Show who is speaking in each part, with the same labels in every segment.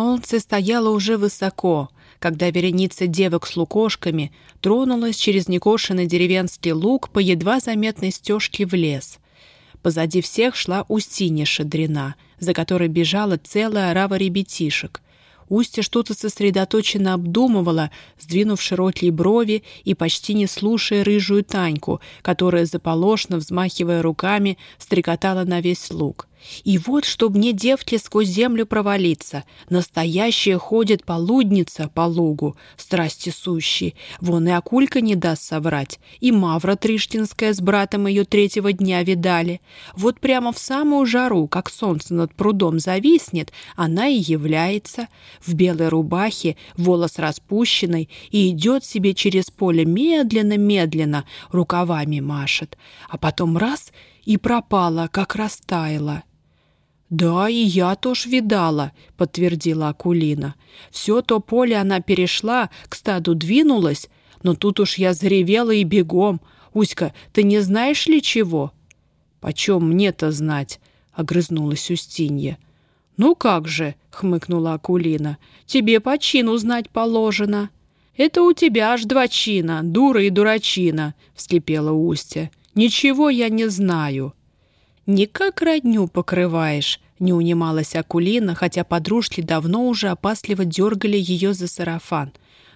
Speaker 1: Солнце стояло уже высоко, когда вереница девок с лукошками тронулась через некошенный деревенский луг по едва заметной стежке в лес. Позади всех шла Устинья Шадрина, за которой бежала целая орава ребятишек. Устья что-то сосредоточенно обдумывала, сдвинув широкие брови и почти не слушая рыжую Таньку, которая, заполошно взмахивая руками, стрекотала на весь луг. И вот, чтоб мне девки сквозь землю провалиться, настоящая ходит полудница по лугу, страсти сущие. Вон и Акулька не даст соврать, и Мавра Триштинская с братом ее третьего дня видали. Вот прямо в самую жару, как солнце над прудом зависнет, она и является. В белой рубахе, волос распущенный, и идет себе через поле медленно-медленно, рукавами машет. А потом раз — и пропала, как растаяла. «Да, и я тоже видала», — подтвердила Акулина. «Все то поле она перешла, к стаду двинулась, но тут уж я заревела и бегом. Уська, ты не знаешь ли чего?» «Почем мне-то знать?» — огрызнулась Устинья. «Ну как же», — хмыкнула Акулина, — «тебе по чину знать положено». «Это у тебя аж два чина, дура и дурачина», — вскипела Устья. «Ничего я не знаю». «Никак родню покрываешь», — не унималась Акулина, хотя подружки давно уже опасливо дергали ее за сарафан.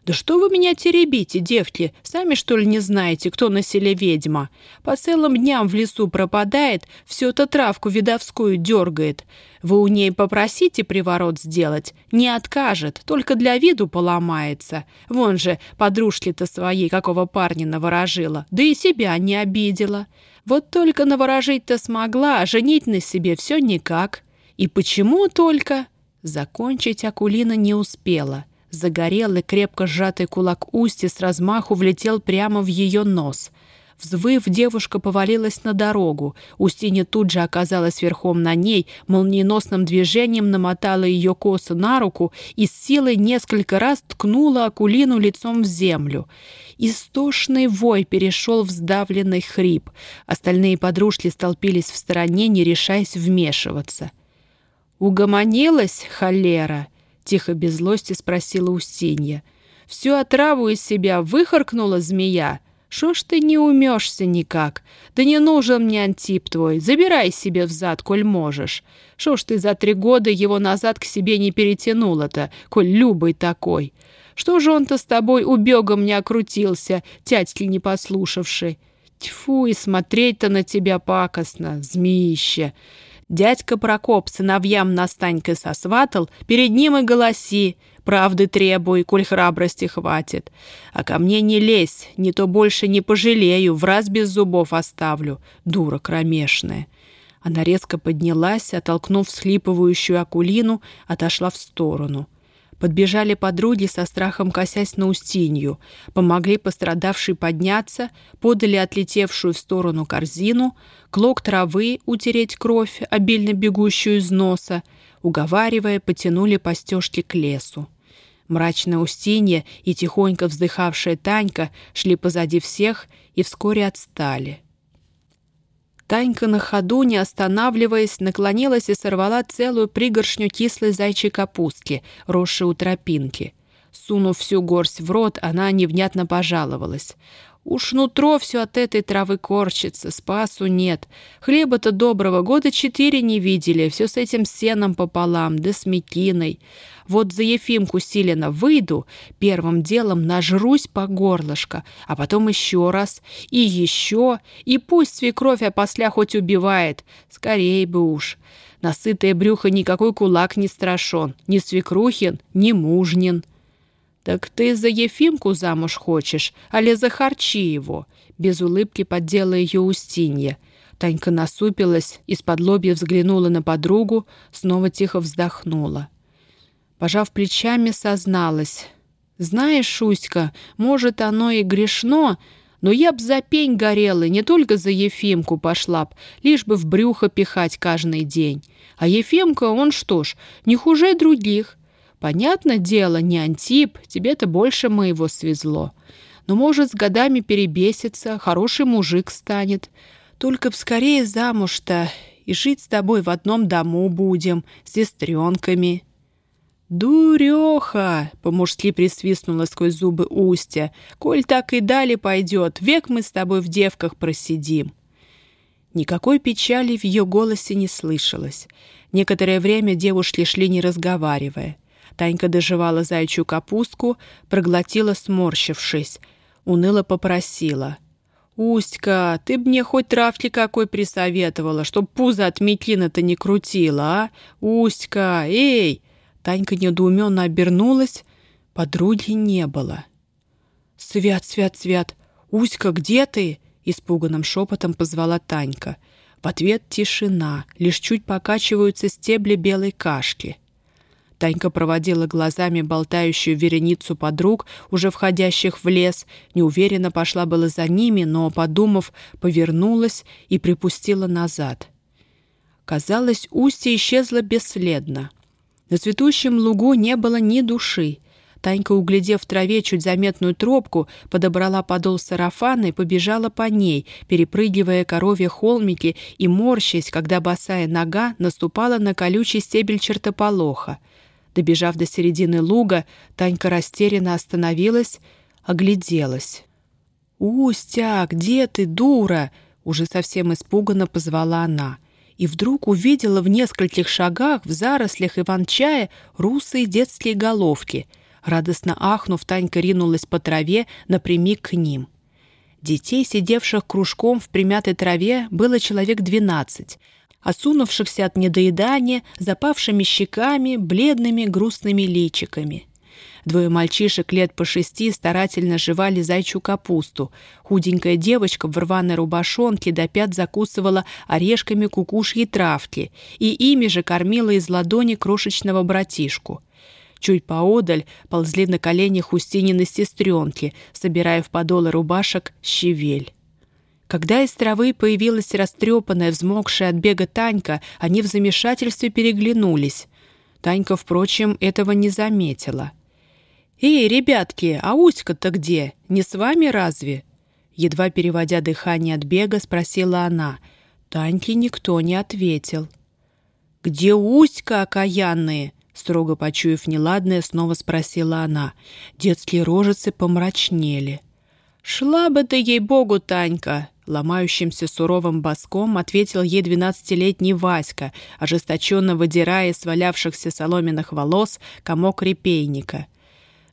Speaker 1: «Да что вы меня теребите, девки? Сами, что ли, не знаете, кто на селе ведьма? По целым дням в лесу пропадает, всю эту травку видовскую дергает. Вы у ней попросите приворот сделать, не откажет, только для виду поломается. Вон же, подружки-то своей какого парня наворожила, да и себя не обидела. Вот только наворожить-то смогла, а женить на себе все никак. И почему только...» Закончить Акулина не успела. Загорелый, крепко сжатый кулак Усти с размаху влетел прямо в ее нос. Взвыв, девушка повалилась на дорогу. Устинья тут же оказалась верхом на ней, молниеносным движением намотала ее косу на руку и с силой несколько раз ткнула Акулину лицом в землю. Истошный вой перешел в сдавленный хрип. Остальные подружки столпились в стороне, не решаясь вмешиваться. «Угомонилась, холера?» — тихо без злости спросила Устинья. «Всю отраву из себя выхаркнула змея. Шо ж ты не умешься никак? Да не нужен мне антип твой. Забирай себе взад, коль можешь. Шо ж ты за три года его назад к себе не перетянула-то, коль любый такой? Что же он-то с тобой убегом не окрутился, тятьки не послушавший? Тьфу, и смотреть-то на тебя пакостно, змеище!» Дядька Прокоп сыновьям настанькой сосватал, перед ним и голоси, правды требуй, коль храбрости хватит. А ко мне не лезь, не то больше не пожалею, в раз без зубов оставлю, дура кромешная». Она резко поднялась, оттолкнув схлипывающую Акулину, отошла в сторону. Подбежали подруги со страхом косясь на Устинью, помогли пострадавшей подняться, подали отлетевшую в сторону корзину, клок травы утереть кровь, обильно бегущую из носа, уговаривая, потянули по стежке к лесу. Мрачная Устинья и тихонько вздыхавшая Танька шли позади всех и вскоре отстали. Танька на ходу, не останавливаясь, наклонилась и сорвала целую пригоршню кислой зайчьей капустки, росшей у тропинки. Сунув всю горсть в рот, она невнятно пожаловалась. Уж нутро все от этой травы корчится, спасу нет. Хлеба-то доброго года четыре не видели, все с этим сеном пополам, да с мекиной. Вот за Ефимку силено выйду, первым делом нажрусь по горлышко, а потом еще раз, и еще, и пусть свекровь опосля хоть убивает, скорей бы уж. Насытое брюхо никакой кулак не страшен, ни свекрухин, ни мужнин. «Так ты за Ефимку замуж хочешь, али за харчи его?» Без улыбки поддела ее Устинья. Танька насупилась, из-под лобья взглянула на подругу, снова тихо вздохнула. Пожав плечами, созналась. «Знаешь, Шуська, может, оно и грешно, но я б за пень горела, не только за Ефимку пошла б, лишь бы в брюхо пихать каждый день. А Ефимка, он что ж, не хуже других». Понятно дело, не Антип, тебе-то больше моего свезло. Но, может, с годами перебесится, хороший мужик станет. Только б скорее замуж-то, и жить с тобой в одном дому будем, с сестренками». «Дуреха!» — по-мужски присвистнула сквозь зубы Устя. «Коль так и дали пойдет, век мы с тобой в девках просидим». Никакой печали в ее голосе не слышалось. Некоторое время девушки шли, не разговаривая. Танька доживала зайчью капустку, проглотила, сморщившись. Уныло попросила. «Устька, ты б мне хоть травки какой присоветовала, чтоб пузо от метлина-то не крутила, а? Устька, эй!» Танька недоуменно обернулась. Подруги не было. «Свят, свят, свят! Уська, где ты?» Испуганным шепотом позвала Танька. В ответ тишина, лишь чуть покачиваются стебли белой кашки. Танька проводила глазами болтающую вереницу подруг, уже входящих в лес, неуверенно пошла было за ними, но, подумав, повернулась и припустила назад. Казалось, устье исчезло бесследно. На цветущем лугу не было ни души. Танька, углядев в траве чуть заметную тропку, подобрала подол сарафана и побежала по ней, перепрыгивая коровье холмики и морщась, когда босая нога наступала на колючий стебель чертополоха — Добежав до середины луга, Танька растерянно остановилась, огляделась. «Устя, где ты, дура?» Уже совсем испуганно позвала она. И вдруг увидела в нескольких шагах в зарослях иван-чая русые детские головки. Радостно ахнув, Танька ринулась по траве напрямик к ним. Детей, сидевших кружком в примятой траве, было человек двенадцать — осунувшихся от недоедания, запавшими щеками, бледными грустными личиками. Двое мальчишек лет по шести старательно жевали зайчью капусту. Худенькая девочка в рваной рубашонке до пят закусывала орешками кукушьей травки и ими же кормила из ладони крошечного братишку. Чуть поодаль ползли на коленях Устинины сестренки, собирая в подолы рубашек щавель. Когда из травы появилась растрепанная, взмокшая от бега Танька, они в замешательстве переглянулись. Танька, впрочем, этого не заметила. «Эй, ребятки, а Уська-то где? Не с вами разве?» Едва переводя дыхание от бега, спросила она. Таньке никто не ответил. «Где Уська, окаянные?» Строго почуяв неладное, снова спросила она. Детские рожицы помрачнели. «Шла бы ты, ей-богу, Танька!» Ломающимся суровым боском ответил ей двенадцатилетний Васька, ожесточенно выдирая из свалявшихся соломенных волос комок репейника.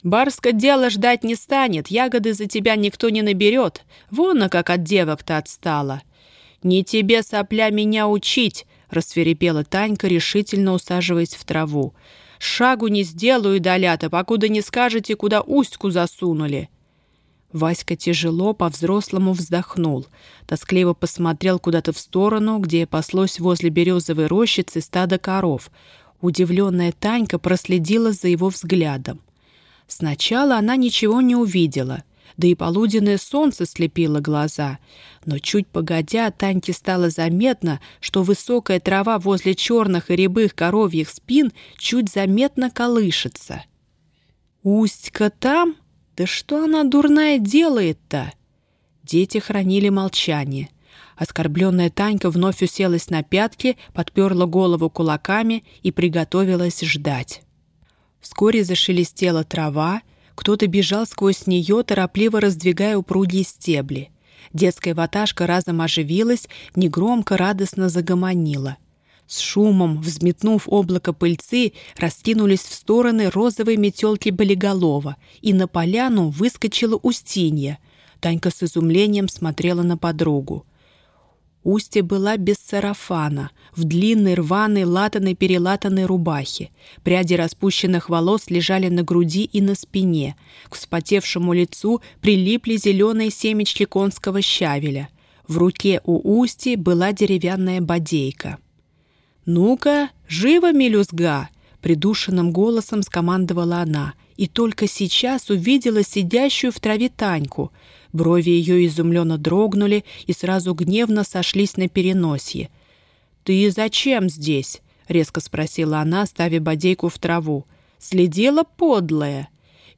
Speaker 1: «Барска дело ждать не станет, ягоды за тебя никто не наберет. Вон, как от девок-то отстала». «Не тебе, сопля, меня учить!» — расферепела Танька, решительно усаживаясь в траву. «Шагу не сделаю, долята, покуда не скажете, куда устьку засунули». Васька тяжело по-взрослому вздохнул, тоскливо посмотрел куда-то в сторону, где паслось возле березовой рощицы стадо коров. Удивленная Танька проследила за его взглядом. Сначала она ничего не увидела, да и полуденное солнце слепило глаза. Но чуть погодя, Таньке стало заметно, что высокая трава возле черных и рябых коровьих спин чуть заметно колышется. «Устька там?» «Да что она дурная делает-то?» Дети хранили молчание. Оскорбленная Танька вновь уселась на пятки, подперла голову кулаками и приготовилась ждать. Вскоре зашелестела трава, кто-то бежал сквозь нее, торопливо раздвигая упругие стебли. Детская ваташка разом оживилась, негромко радостно загомонила. С шумом, взметнув облако пыльцы, раскинулись в стороны розовые метелки болиголова, и на поляну выскочила Устинья. Танька с изумлением смотрела на подругу. Устья была без сарафана, в длинной рваной латаной-перелатанной рубахе. Пряди распущенных волос лежали на груди и на спине. К вспотевшему лицу прилипли зеленые семечки конского щавеля. В руке у Усти была деревянная бодейка. «Ну-ка, живо, мелюзга!» — придушенным голосом скомандовала она, и только сейчас увидела сидящую в траве Таньку. Брови ее изумленно дрогнули и сразу гневно сошлись на переносье. «Ты зачем здесь?» — резко спросила она, ставя бодейку в траву. «Следила подлая».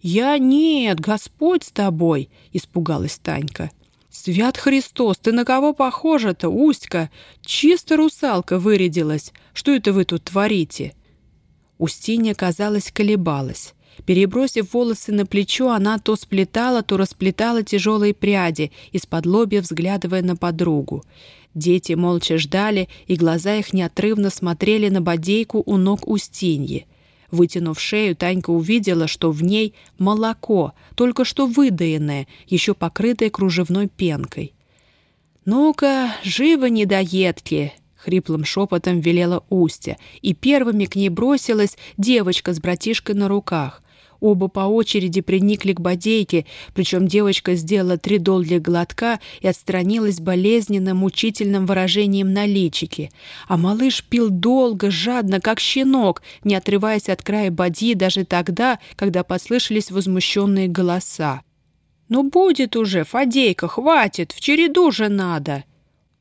Speaker 1: «Я нет, Господь с тобой!» — испугалась Танька. «Свят Христос, ты на кого похожа-то, Устька? Чисто русалка вырядилась. Что это вы тут творите?» Устинья, казалось, колебалась. Перебросив волосы на плечо, она то сплетала, то расплетала тяжелые пряди, из-под лобья взглядывая на подругу. Дети молча ждали, и глаза их неотрывно смотрели на бодейку у ног Устиньи. Вытянув шею, Танька увидела, что в ней молоко, только что выдаянное, еще покрытое кружевной пенкой. «Ну-ка, живо недоедки!» — хриплым шепотом велела Устя, и первыми к ней бросилась девочка с братишкой на руках. Оба по очереди приникли к бодейке, причем девочка сделала три долгих глотка и отстранилась болезненным, мучительным выражением на личике. А малыш пил долго, жадно, как щенок, не отрываясь от края бадьи даже тогда, когда послышались возмущенные голоса. «Ну будет уже, Фадейка, хватит, в череду же надо!»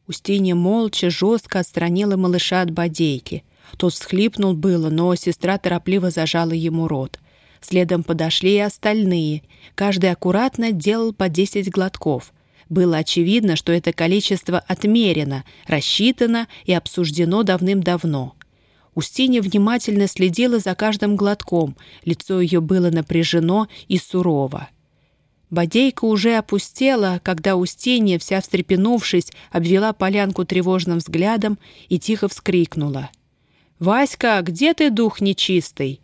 Speaker 1: Устинья молча, жестко отстранила малыша от бодейки. Тот всхлипнул было, но сестра торопливо зажала ему рот. Следом подошли и остальные. Каждый аккуратно делал по 10 глотков. Было очевидно, что это количество отмерено, рассчитано и обсуждено давным-давно. Устинья внимательно следила за каждым глотком, лицо ее было напряжено и сурово. Бодейка уже опустела, когда Устинья, вся встрепенувшись, обвела полянку тревожным взглядом и тихо вскрикнула. «Васька, где ты, дух нечистый?»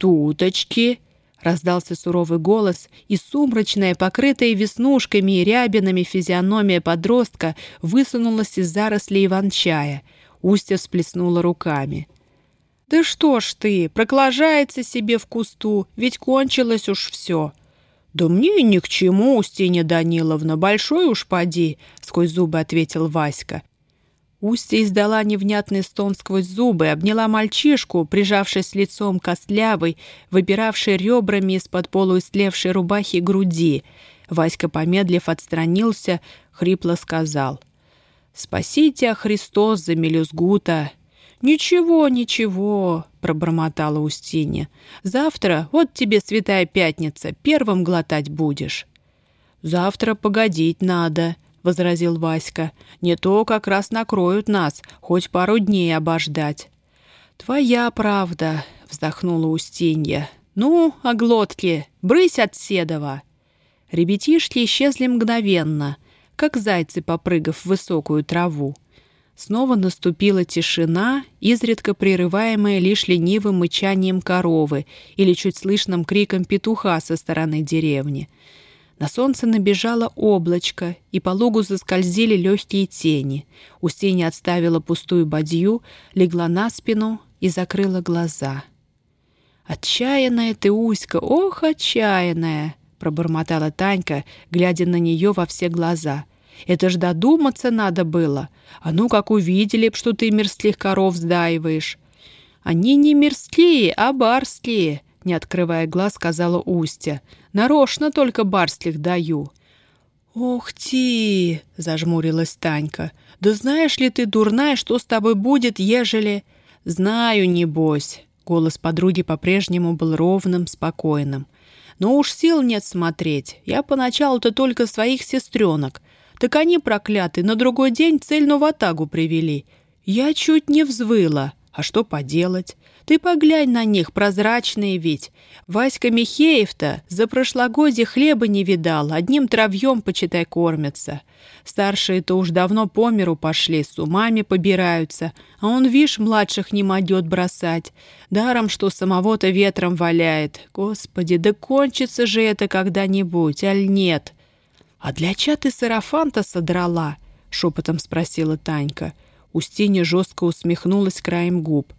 Speaker 1: «Туточки!» — раздался суровый голос, и сумрачная, покрытая веснушками и рябинами физиономия подростка высунулась из зарослей иван-чая. Устья всплеснула руками. «Да что ж ты, проклажается себе в кусту, ведь кончилось уж все!» «Да мне ни к чему, Устинья Даниловна, большой уж поди», — сквозь зубы ответил Васька. Устья издала невнятный стон сквозь зубы, обняла мальчишку, прижавшись лицом костлявой, выбиравшей ребрами из-под полуистлевшей рубахи груди. Васька, помедлив, отстранился, хрипло сказал. «Спасите, а Христос, за мелюзгута!» «Ничего, ничего», — пробормотала Устинья. «Завтра, вот тебе святая пятница, первым глотать будешь». «Завтра погодить надо», — возразил Васька. «Не то как раз накроют нас, хоть пару дней обождать». «Твоя правда», — вздохнула Устинья. «Ну, оглотки, брысь от Седова!» Ребятишки исчезли мгновенно, как зайцы, попрыгав в высокую траву. Снова наступила тишина, изредка прерываемая лишь ленивым мычанием коровы или чуть слышным криком петуха со стороны деревни — на солнце набежало облачко, и по лугу заскользили легкие тени. Устинья отставила пустую бадью, легла на спину и закрыла глаза. «Отчаянная ты, Уська, ох, отчаянная!» пробормотала Танька, глядя на нее во все глаза. «Это ж додуматься надо было. А ну, как увидели б, что ты мирских коров сдаиваешь!» «Они не мирские, а барские!» Не открывая глаз, сказала Устя. «Нарочно только барслих даю». «Ох ты!» — зажмурилась Танька. «Да знаешь ли ты, дурная, что с тобой будет, ежели...» «Знаю, небось». Голос подруги по-прежнему был ровным, спокойным. «Но уж сил нет смотреть. Я поначалу-то только своих сестренок. Так они, проклятые, на другой день цельную ватагу привели. Я чуть не взвыла. А что поделать? Ты поглянь на них, прозрачные ведь. Васька Михеев-то за прошлогодье хлеба не видал, одним травьем, почитай, кормятся. Старшие-то уж давно по миру пошли, с умами побираются, а он, вишь, младших не мадет бросать. Даром, что самого-то ветром валяет. Господи, да кончится же это когда-нибудь, аль нет? А для ча ты сарафан-то содрала? Шепотом спросила Танька. Устинья жестко усмехнулась краем губ.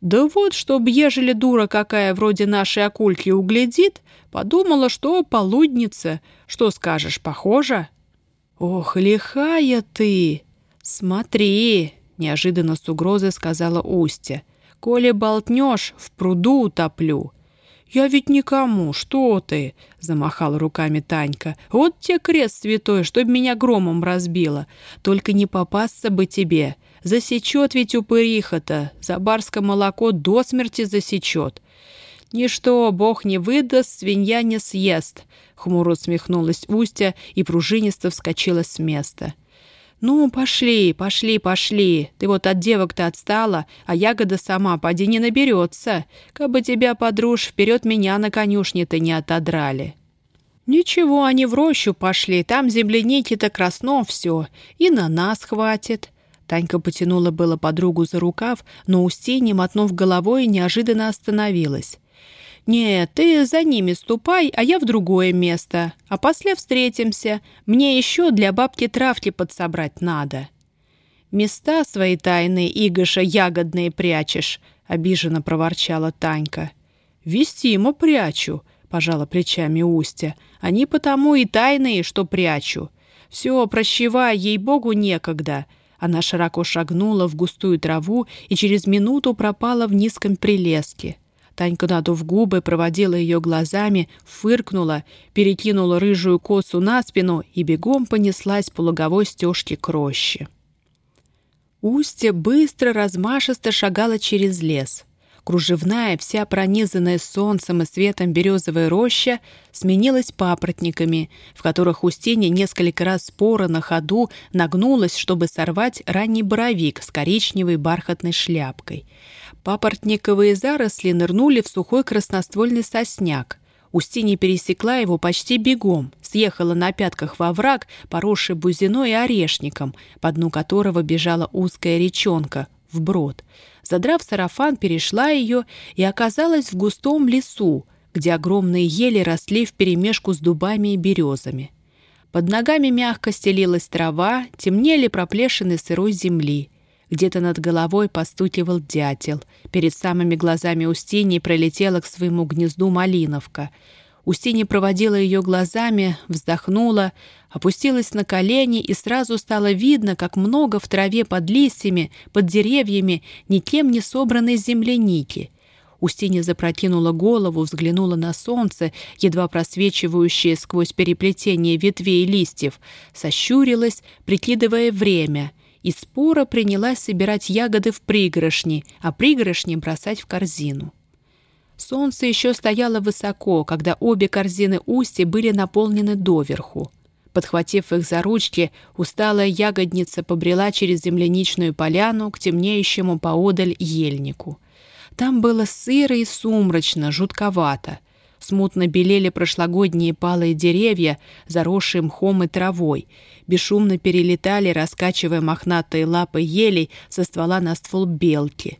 Speaker 1: Да вот, чтоб, ежели дура какая вроде нашей окульки углядит, подумала, что полудница. Что скажешь, похоже? Ох, лихая ты! Смотри, неожиданно с угрозой сказала Устя. Коли болтнешь, в пруду утоплю. «Я ведь никому, что ты?» — замахала руками Танька. «Вот тебе крест святой, чтоб меня громом разбило. Только не попасться бы тебе. Засечет ведь упыриха-то, за барское молоко до смерти засечет. Ничто, бог не выдаст, свинья не съест. Хмуро усмехнулась Устя и пружинисто вскочила с места. «Ну, пошли, пошли, пошли. Ты вот от девок-то отстала, а ягода сама поди не наберется. Кабы тебя, подружь, вперед меня на конюшне-то не отодрали». «Ничего, они в рощу пошли, там земляники-то красно все, и на нас хватит». Танька потянула было подругу за рукав, но Устинья, мотнув головой, неожиданно остановилась. «Нет, ты за ними ступай, а я в другое место. А после встретимся. Мне еще для бабки травки подсобрать надо». «Места свои тайные, Игоша, ягодные прячешь», — обиженно проворчала Танька. «Вестимо прячу», — пожала плечами Устя. «Они потому и тайные, что прячу. Все, прощевай, ей-богу, некогда». Она широко шагнула в густую траву и через минуту пропала в низком прилеске. Танька, надув губы, проводила ее глазами, фыркнула, перекинула рыжую косу на спину и бегом понеслась по луговой стежке к роще. Устья быстро, размашисто шагала через лес. Кружевная, вся пронизанная солнцем и светом березовая роща сменилась папоротниками, в которых Устинья несколько раз спора на ходу нагнулась, чтобы сорвать ранний боровик с коричневой бархатной шляпкой — Папоротниковые заросли нырнули в сухой красноствольный сосняк. Устинья пересекла его почти бегом, съехала на пятках во враг, поросший бузиной и орешником, по дну которого бежала узкая речонка, вброд. Задрав сарафан, перешла ее и оказалась в густом лесу, где огромные ели росли вперемешку с дубами и березами. Под ногами мягко стелилась трава, темнели проплешины сырой земли — где-то над головой постукивал дятел. Перед самыми глазами Устиньи пролетела к своему гнезду малиновка. Устинья проводила ее глазами, вздохнула, опустилась на колени, и сразу стало видно, как много в траве под листьями, под деревьями, никем не собранной земляники. Устинья запрокинула голову, взглянула на солнце, едва просвечивающее сквозь переплетение ветвей и листьев, сощурилась, прикидывая время — и спора принялась собирать ягоды в пригоршни, а пригоршни бросать в корзину. Солнце еще стояло высоко, когда обе корзины устья были наполнены доверху. Подхватив их за ручки, усталая ягодница побрела через земляничную поляну к темнеющему поодаль ельнику. Там было сыро и сумрачно, жутковато — Смутно белели прошлогодние палые деревья, заросшие мхом и травой. Бесшумно перелетали, раскачивая мохнатые лапы елей со ствола на ствол белки.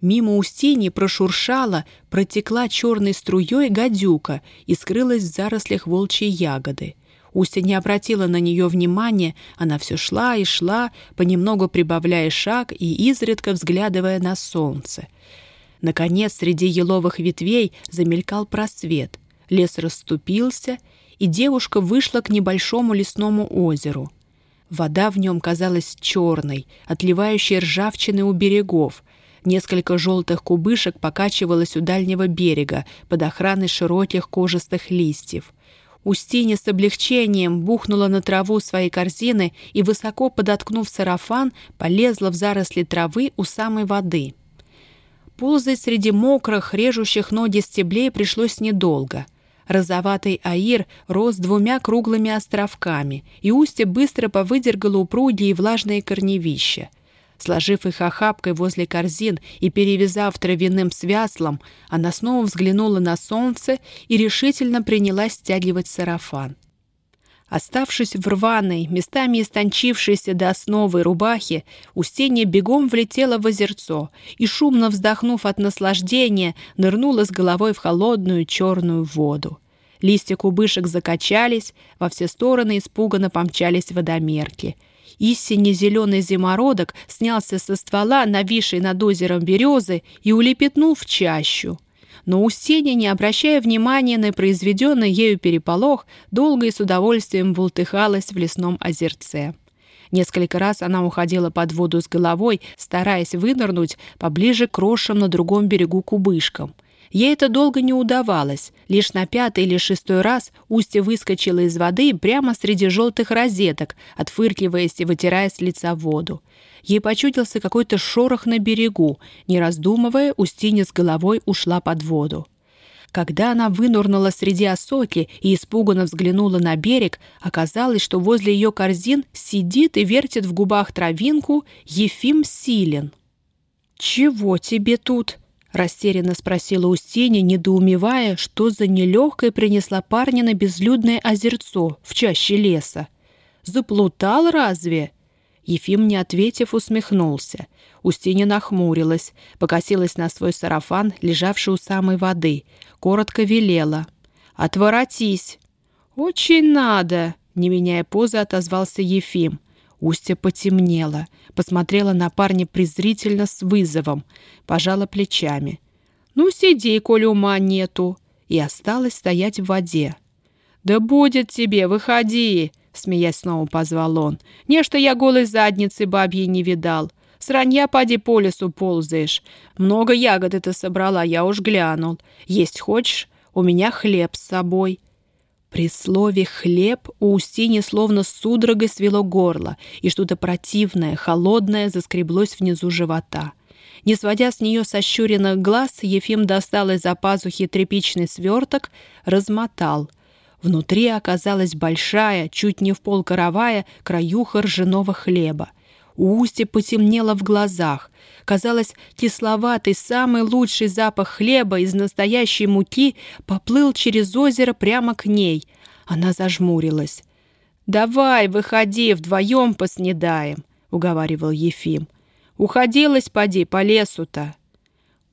Speaker 1: Мимо Устини прошуршала, протекла черной струей гадюка и скрылась в зарослях волчьей ягоды. Устя не обратила на нее внимания, она все шла и шла, понемногу прибавляя шаг и изредка взглядывая на солнце. Наконец, среди еловых ветвей замелькал просвет. Лес расступился, и девушка вышла к небольшому лесному озеру. Вода в нем казалась черной, отливающей ржавчиной у берегов. Несколько желтых кубышек покачивалось у дальнего берега под охраной широких кожистых листьев. Устинья с облегчением бухнула на траву своей корзины и, высоко подоткнув сарафан, полезла в заросли травы у самой воды — Ползать среди мокрых, режущих ноги стеблей пришлось недолго. Розоватый аир рос двумя круглыми островками, и устье быстро повыдергало упругие и влажные корневища. Сложив их охапкой возле корзин и перевязав травяным свяслом, она снова взглянула на солнце и решительно принялась стягивать сарафан. Оставшись в рваной, местами истончившейся до основы рубахи, Устинья бегом влетела в озерцо и, шумно вздохнув от наслаждения, нырнула с головой в холодную черную воду. Листья кубышек закачались, во все стороны испуганно помчались водомерки. Истинно зеленый зимородок снялся со ствола, нависшей над озером березы, и улепетнул в чащу но Устинья, не обращая внимания на произведенный ею переполох, долго и с удовольствием бултыхалась в лесном озерце. Несколько раз она уходила под воду с головой, стараясь вынырнуть поближе к рошам на другом берегу кубышкам — Ей это долго не удавалось. Лишь на пятый или шестой раз Устья выскочила из воды прямо среди желтых розеток, отфыркиваясь и вытирая с лица воду. Ей почудился какой-то шорох на берегу. Не раздумывая, Устинья с головой ушла под воду. Когда она вынурнула среди осоки и испуганно взглянула на берег, оказалось, что возле ее корзин сидит и вертит в губах травинку Ефим Силин. «Чего тебе тут?» — растерянно спросила Устинья, недоумевая, что за нелегкой принесла парня на безлюдное озерцо в чаще леса. «Заплутал разве?» Ефим, не ответив, усмехнулся. Устинья нахмурилась, покосилась на свой сарафан, лежавший у самой воды, коротко велела. «Отворотись!» «Очень надо!» — не меняя позы, отозвался Ефим. Устья потемнела, посмотрела на парня презрительно с вызовом, пожала плечами. «Ну, сиди, коли ума нету!» и осталась стоять в воде. «Да будет тебе, выходи!» — смеясь снова позвал он. «Нечто я голой задницы бабьей не видал. Сранья поди по лесу ползаешь. Много ягод это собрала, я уж глянул. Есть хочешь? У меня хлеб с собой». При слове «хлеб» у Устини словно судорогой свело горло, и что-то противное, холодное заскреблось внизу живота. Не сводя с нее сощуренных глаз, Ефим достал из-за пазухи тряпичный сверток, размотал. Внутри оказалась большая, чуть не в пол коровая, краюха ржаного хлеба. У Усти потемнело в глазах. Казалось, кисловатый, самый лучший запах хлеба из настоящей муки поплыл через озеро прямо к ней. Она зажмурилась. «Давай, выходи, вдвоем поснедаем», — уговаривал Ефим. «Уходилась, поди, по лесу-то».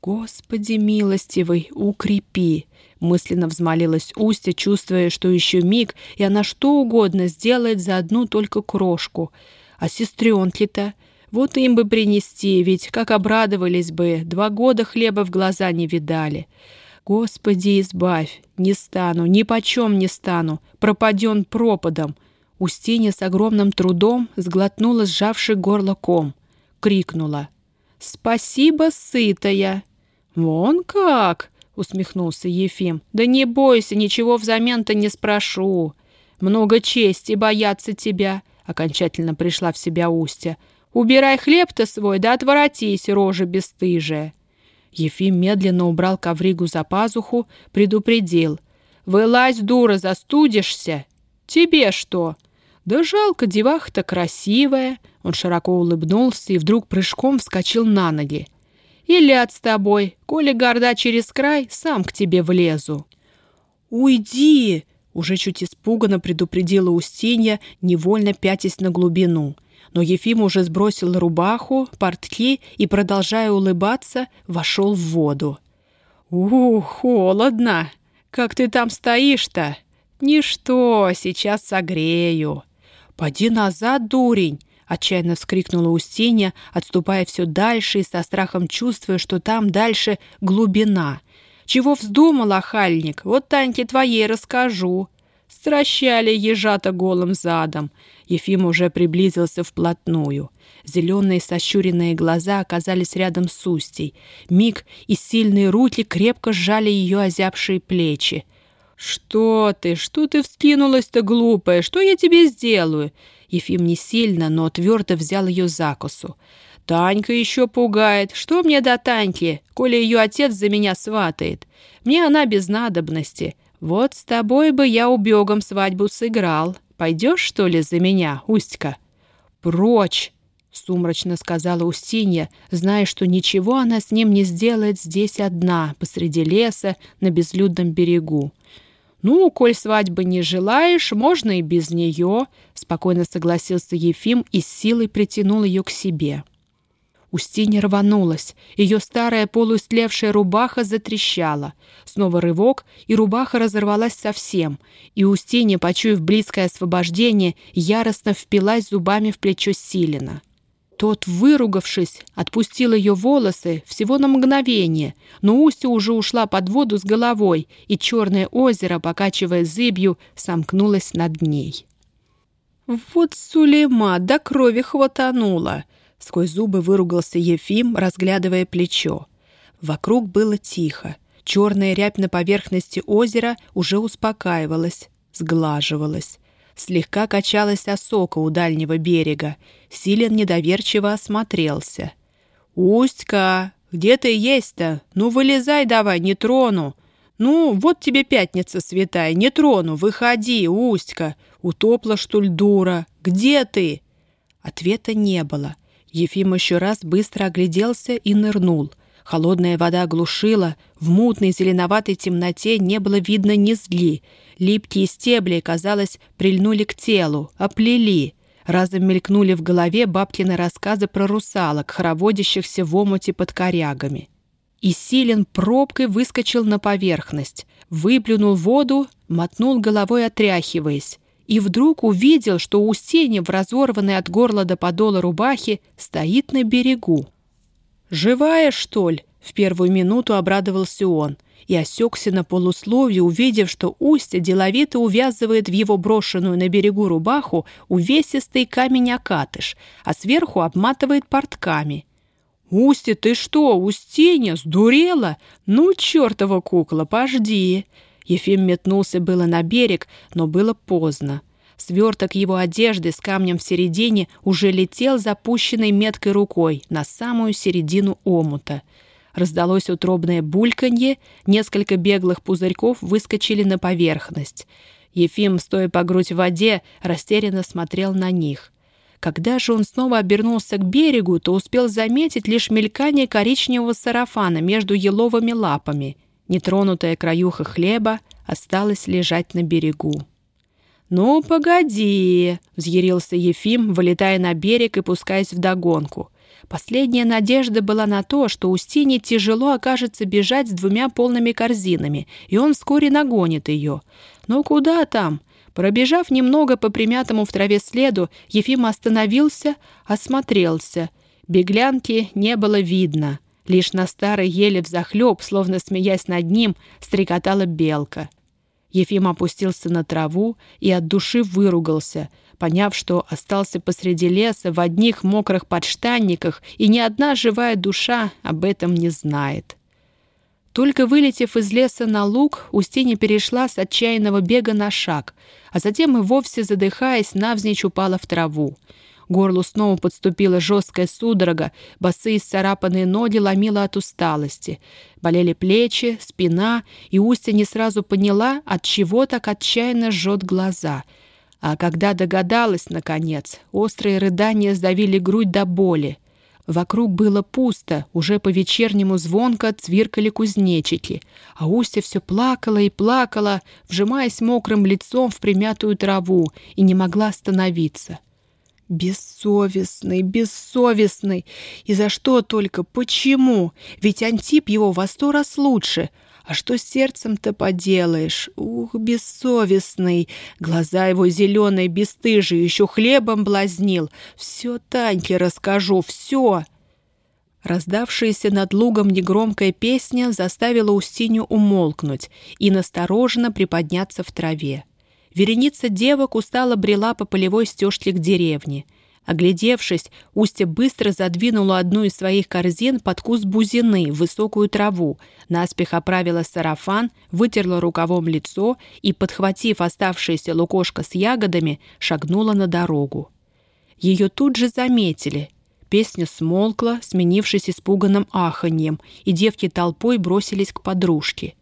Speaker 1: «Господи милостивый, укрепи!» Мысленно взмолилась Устя, чувствуя, что еще миг, и она что угодно сделает за одну только крошку — а сестренки-то? Вот им бы принести, ведь как обрадовались бы, два года хлеба в глаза не видали. Господи, избавь, не стану, ни почем не стану, пропаден пропадом. Устинья с огромным трудом сглотнула сжавший горло ком. Крикнула. «Спасибо, сытая!» «Вон как!» — усмехнулся Ефим. «Да не бойся, ничего взамен-то не спрошу. Много чести бояться тебя. Окончательно пришла в себя Устья. «Убирай хлеб-то свой, да отворотись, рожа бесстыжая!» Ефим медленно убрал ковригу за пазуху, предупредил. «Вылазь, дура, застудишься!» «Тебе что?» «Да жалко, деваха-то красивая!» Он широко улыбнулся и вдруг прыжком вскочил на ноги. «И ляд с тобой, коли горда через край, сам к тебе влезу». «Уйди!» Уже чуть испуганно предупредила Устинья, невольно пятясь на глубину. Но Ефим уже сбросил рубаху, портки и, продолжая улыбаться, вошел в воду. «Ух, холодно! Как ты там стоишь-то? Ничто, сейчас согрею!» «Поди назад, дурень!» — отчаянно вскрикнула Устинья, отступая все дальше и со страхом чувствуя, что там дальше глубина — чего вздумал, охальник? Вот Таньке твоей расскажу. Стращали ежата голым задом. Ефим уже приблизился вплотную. Зеленые сощуренные глаза оказались рядом с Устей. Миг и сильные руки крепко сжали ее озябшие плечи. «Что ты? Что ты вскинулась-то, глупая? Что я тебе сделаю?» Ефим не сильно, но твердо взял ее за косу. Танька еще пугает. Что мне до Таньки, коли ее отец за меня сватает? Мне она без надобности. Вот с тобой бы я убегом свадьбу сыграл. Пойдешь, что ли, за меня, Устька?» «Прочь!» — сумрачно сказала Устинья, зная, что ничего она с ним не сделает здесь одна, посреди леса, на безлюдном берегу. «Ну, коль свадьбы не желаешь, можно и без нее», — спокойно согласился Ефим и с силой притянул ее к себе. Устинья рванулась. Ее старая полуистлевшая рубаха затрещала. Снова рывок, и рубаха разорвалась совсем. И Устинья, почуяв близкое освобождение, яростно впилась зубами в плечо Силина. Тот, выругавшись, отпустил ее волосы всего на мгновение, но Устья уже ушла под воду с головой, и черное озеро, покачивая зыбью, сомкнулось над ней. «Вот Сулейма до крови хватанула!» Сквозь зубы выругался Ефим, разглядывая плечо. Вокруг было тихо. Черная рябь на поверхности озера уже успокаивалась, сглаживалась. Слегка качалась осока у дальнего берега. Силен недоверчиво осмотрелся. «Устька, где ты есть-то? Ну, вылезай давай, не трону. «Ну, вот тебе пятница святая, не трону, выходи, Устька! Утопла, что ли, дура? Где ты?» Ответа не было. Ефим еще раз быстро огляделся и нырнул. Холодная вода глушила, в мутной зеленоватой темноте не было видно ни зли. Липкие стебли, казалось, прильнули к телу, оплели. Разом мелькнули в голове бабкины рассказы про русалок, хороводящихся в омуте под корягами. И Силен пробкой выскочил на поверхность, выплюнул воду, мотнул головой, отряхиваясь, и вдруг увидел, что Устинья в разорванной от горла до подола рубахе стоит на берегу. «Живая, что ли?» — в первую минуту обрадовался он и осекся на полусловие, увидев, что Устья деловито увязывает в его брошенную на берегу рубаху увесистый камень-окатыш, а сверху обматывает портками. «Устья, ты что, Устинья, сдурела? Ну, чертова кукла, пожди!» Ефим метнулся было на берег, но было поздно. Сверток его одежды с камнем в середине уже летел запущенной меткой рукой на самую середину омута. Раздалось утробное бульканье, несколько беглых пузырьков выскочили на поверхность. Ефим, стоя по грудь в воде, растерянно смотрел на них. Когда же он снова обернулся к берегу, то успел заметить лишь мелькание коричневого сарафана между еловыми лапами. Нетронутая краюха хлеба осталась лежать на берегу. «Ну, погоди!» — взъярился Ефим, вылетая на берег и пускаясь вдогонку. Последняя надежда была на то, что Устине тяжело окажется бежать с двумя полными корзинами, и он вскоре нагонит ее. Но куда там? Пробежав немного по примятому в траве следу, Ефим остановился, осмотрелся. Беглянки не было видно. Лишь на старой еле взахлеб, словно смеясь над ним, стрекотала белка. Ефим опустился на траву и от души выругался, поняв, что остался посреди леса в одних мокрых подштанниках, и ни одна живая душа об этом не знает. Только вылетев из леса на луг, Устинья перешла с отчаянного бега на шаг, а затем и вовсе, задыхаясь, навзничь упала в траву. Горлу снова подступила жесткая судорога, босые царапанные ноги ломила от усталости. Болели плечи, спина, и Устья не сразу поняла, от чего так отчаянно жжет глаза. А когда догадалась, наконец, острые рыдания сдавили грудь до боли. Вокруг было пусто, уже по-вечернему звонко цвиркали кузнечики, а Устья все плакала и плакала, вжимаясь мокрым лицом в примятую траву, и не могла остановиться. Бессовестный, бессовестный. И за что только? Почему? Ведь Антип его во сто раз лучше. А что с сердцем-то поделаешь? Ух, бессовестный. Глаза его зеленые, бесстыжие, еще хлебом блазнил. Все Таньке расскажу, все. Раздавшаяся над лугом негромкая песня заставила Устиню умолкнуть и настороженно приподняться в траве. Вереница девок устало брела по полевой стежке к деревне. Оглядевшись, Устя быстро задвинула одну из своих корзин под куст бузины в высокую траву, наспех оправила сарафан, вытерла рукавом лицо и, подхватив оставшееся лукошко с ягодами, шагнула на дорогу. Ее тут же заметили. Песня смолкла, сменившись испуганным аханьем, и девки толпой бросились к подружке.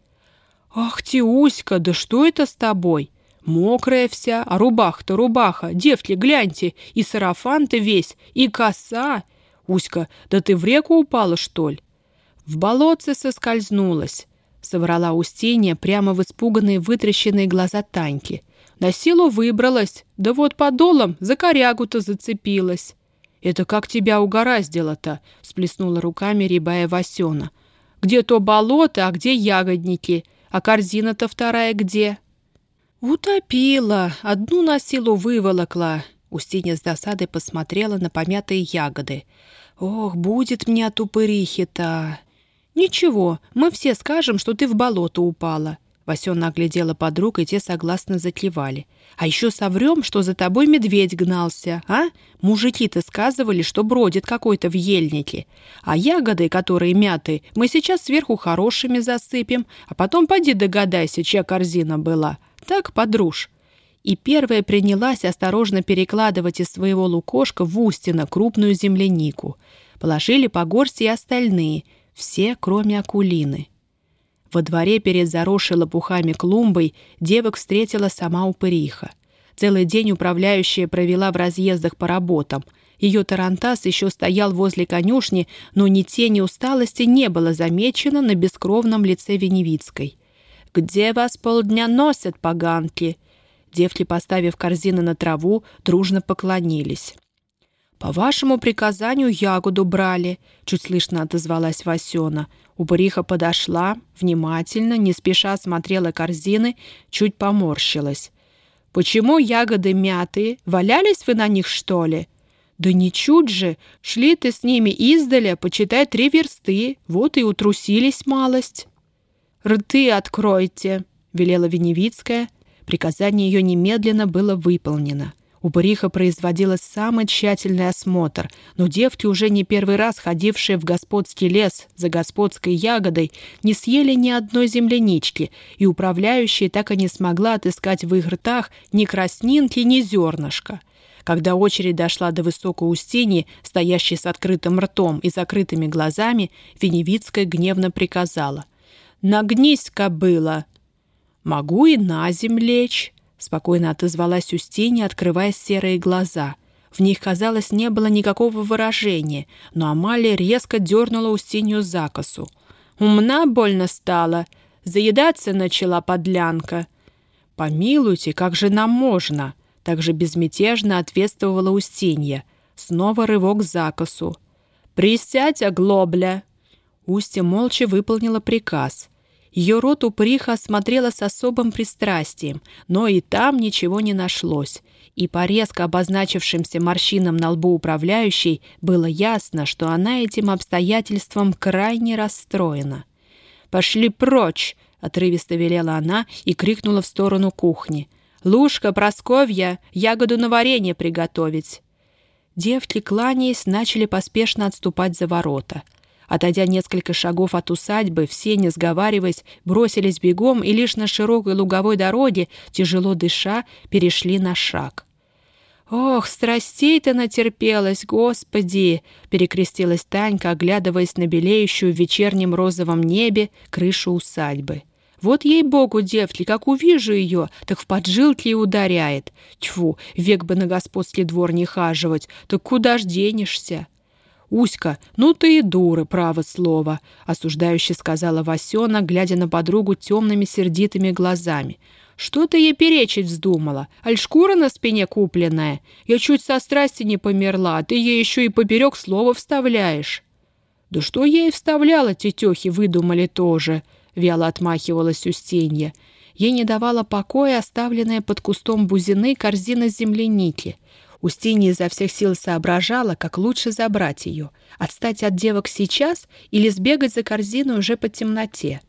Speaker 1: «Ах ты, Уська, да что это с тобой?» Мокрая вся, а рубаха-то рубаха. Девки, гляньте, и сарафан-то весь, и коса. Уська, да ты в реку упала, что ли? В болотце соскользнулась, соврала Устинья прямо в испуганные вытрященные глаза Таньки. На силу выбралась, да вот подолом за корягу-то зацепилась. «Это как тебя угораздило-то?» — сплеснула руками рябая Васена. «Где то болото, а где ягодники? А корзина-то вторая где?» «Утопила, одну на силу выволокла». Устинья с досадой посмотрела на помятые ягоды. «Ох, будет мне от упырихи-то!» «Ничего, мы все скажем, что ты в болото упала». Васёна оглядела подруг, и те согласно заклевали. «А еще соврем, что за тобой медведь гнался, а? Мужики-то сказывали, что бродит какой-то в ельнике. А ягоды, которые мяты, мы сейчас сверху хорошими засыпем, а потом поди догадайся, чья корзина была». Так, подружь. И первая принялась осторожно перекладывать из своего лукошка в устино крупную землянику. Положили по горсти и остальные, все, кроме Акулины. Во дворе перед заросшей лопухами клумбой девок встретила сама упыриха. Целый день управляющая провела в разъездах по работам. Ее тарантас еще стоял возле конюшни, но ни тени усталости не было замечено на бескровном лице Веневицкой. «Где вас полдня носят, поганки?» Девки, поставив корзины на траву, дружно поклонились. «По вашему приказанию ягоду брали», — чуть слышно отозвалась Васена. Упыриха подошла, внимательно, не спеша смотрела корзины, чуть поморщилась. «Почему ягоды мятые? Валялись вы на них, что ли?» «Да ничуть же! Шли ты с ними издаля, почитай три версты, вот и утрусились малость». «Рты откройте!» — велела Веневицкая. Приказание ее немедленно было выполнено. Упыриха производила самый тщательный осмотр, но девки, уже не первый раз ходившие в господский лес за господской ягодой, не съели ни одной землянички, и управляющая так и не смогла отыскать в их ртах ни краснинки, ни зернышка. Когда очередь дошла до высокой Устиньи, стоящей с открытым ртом и закрытыми глазами, Веневицкая гневно приказала. «Нагнись, кобыла!» «Могу и на земь лечь», — спокойно отозвалась Устинья, открывая серые глаза. В них, казалось, не было никакого выражения, но Амалия резко дернула Устинью за косу. «Умна больно стала. Заедаться начала подлянка». «Помилуйте, как же нам можно?» Также безмятежно ответствовала Устинья. Снова рывок за косу. «Присядь, оглобля!» Устья молча выполнила приказ. Ее рот упыриха осмотрела с особым пристрастием, но и там ничего не нашлось. И по резко обозначившимся морщинам на лбу управляющей было ясно, что она этим обстоятельством крайне расстроена. «Пошли прочь!» — отрывисто велела она и крикнула в сторону кухни. «Лушка, Просковья, ягоду на варенье приготовить!» Девки, кланяясь, начали поспешно отступать за ворота — Отойдя несколько шагов от усадьбы, все, не сговариваясь, бросились бегом и лишь на широкой луговой дороге, тяжело дыша, перешли на шаг. «Ох, страстей-то натерпелась, Господи!» — перекрестилась Танька, оглядываясь на белеющую в вечернем розовом небе крышу усадьбы. «Вот ей-богу, девки, как увижу ее, так в поджилки и ударяет. Тьфу, век бы на господский двор не хаживать, так куда ж денешься?» «Уська, ну ты и дура, право слово», — осуждающе сказала Васена, глядя на подругу темными сердитыми глазами. «Что ты ей перечить вздумала? Аль шкура на спине купленная? Я чуть со страсти не померла, а ты ей еще и поперек слова вставляешь». «Да что ей вставляла, тетехи выдумали тоже», — вяло отмахивалась Устенья. Ей не давала покоя оставленная под кустом бузины корзина земляники. Устинья изо всех сил соображала, как лучше забрать ее, отстать от девок сейчас или сбегать за корзиной уже по темноте.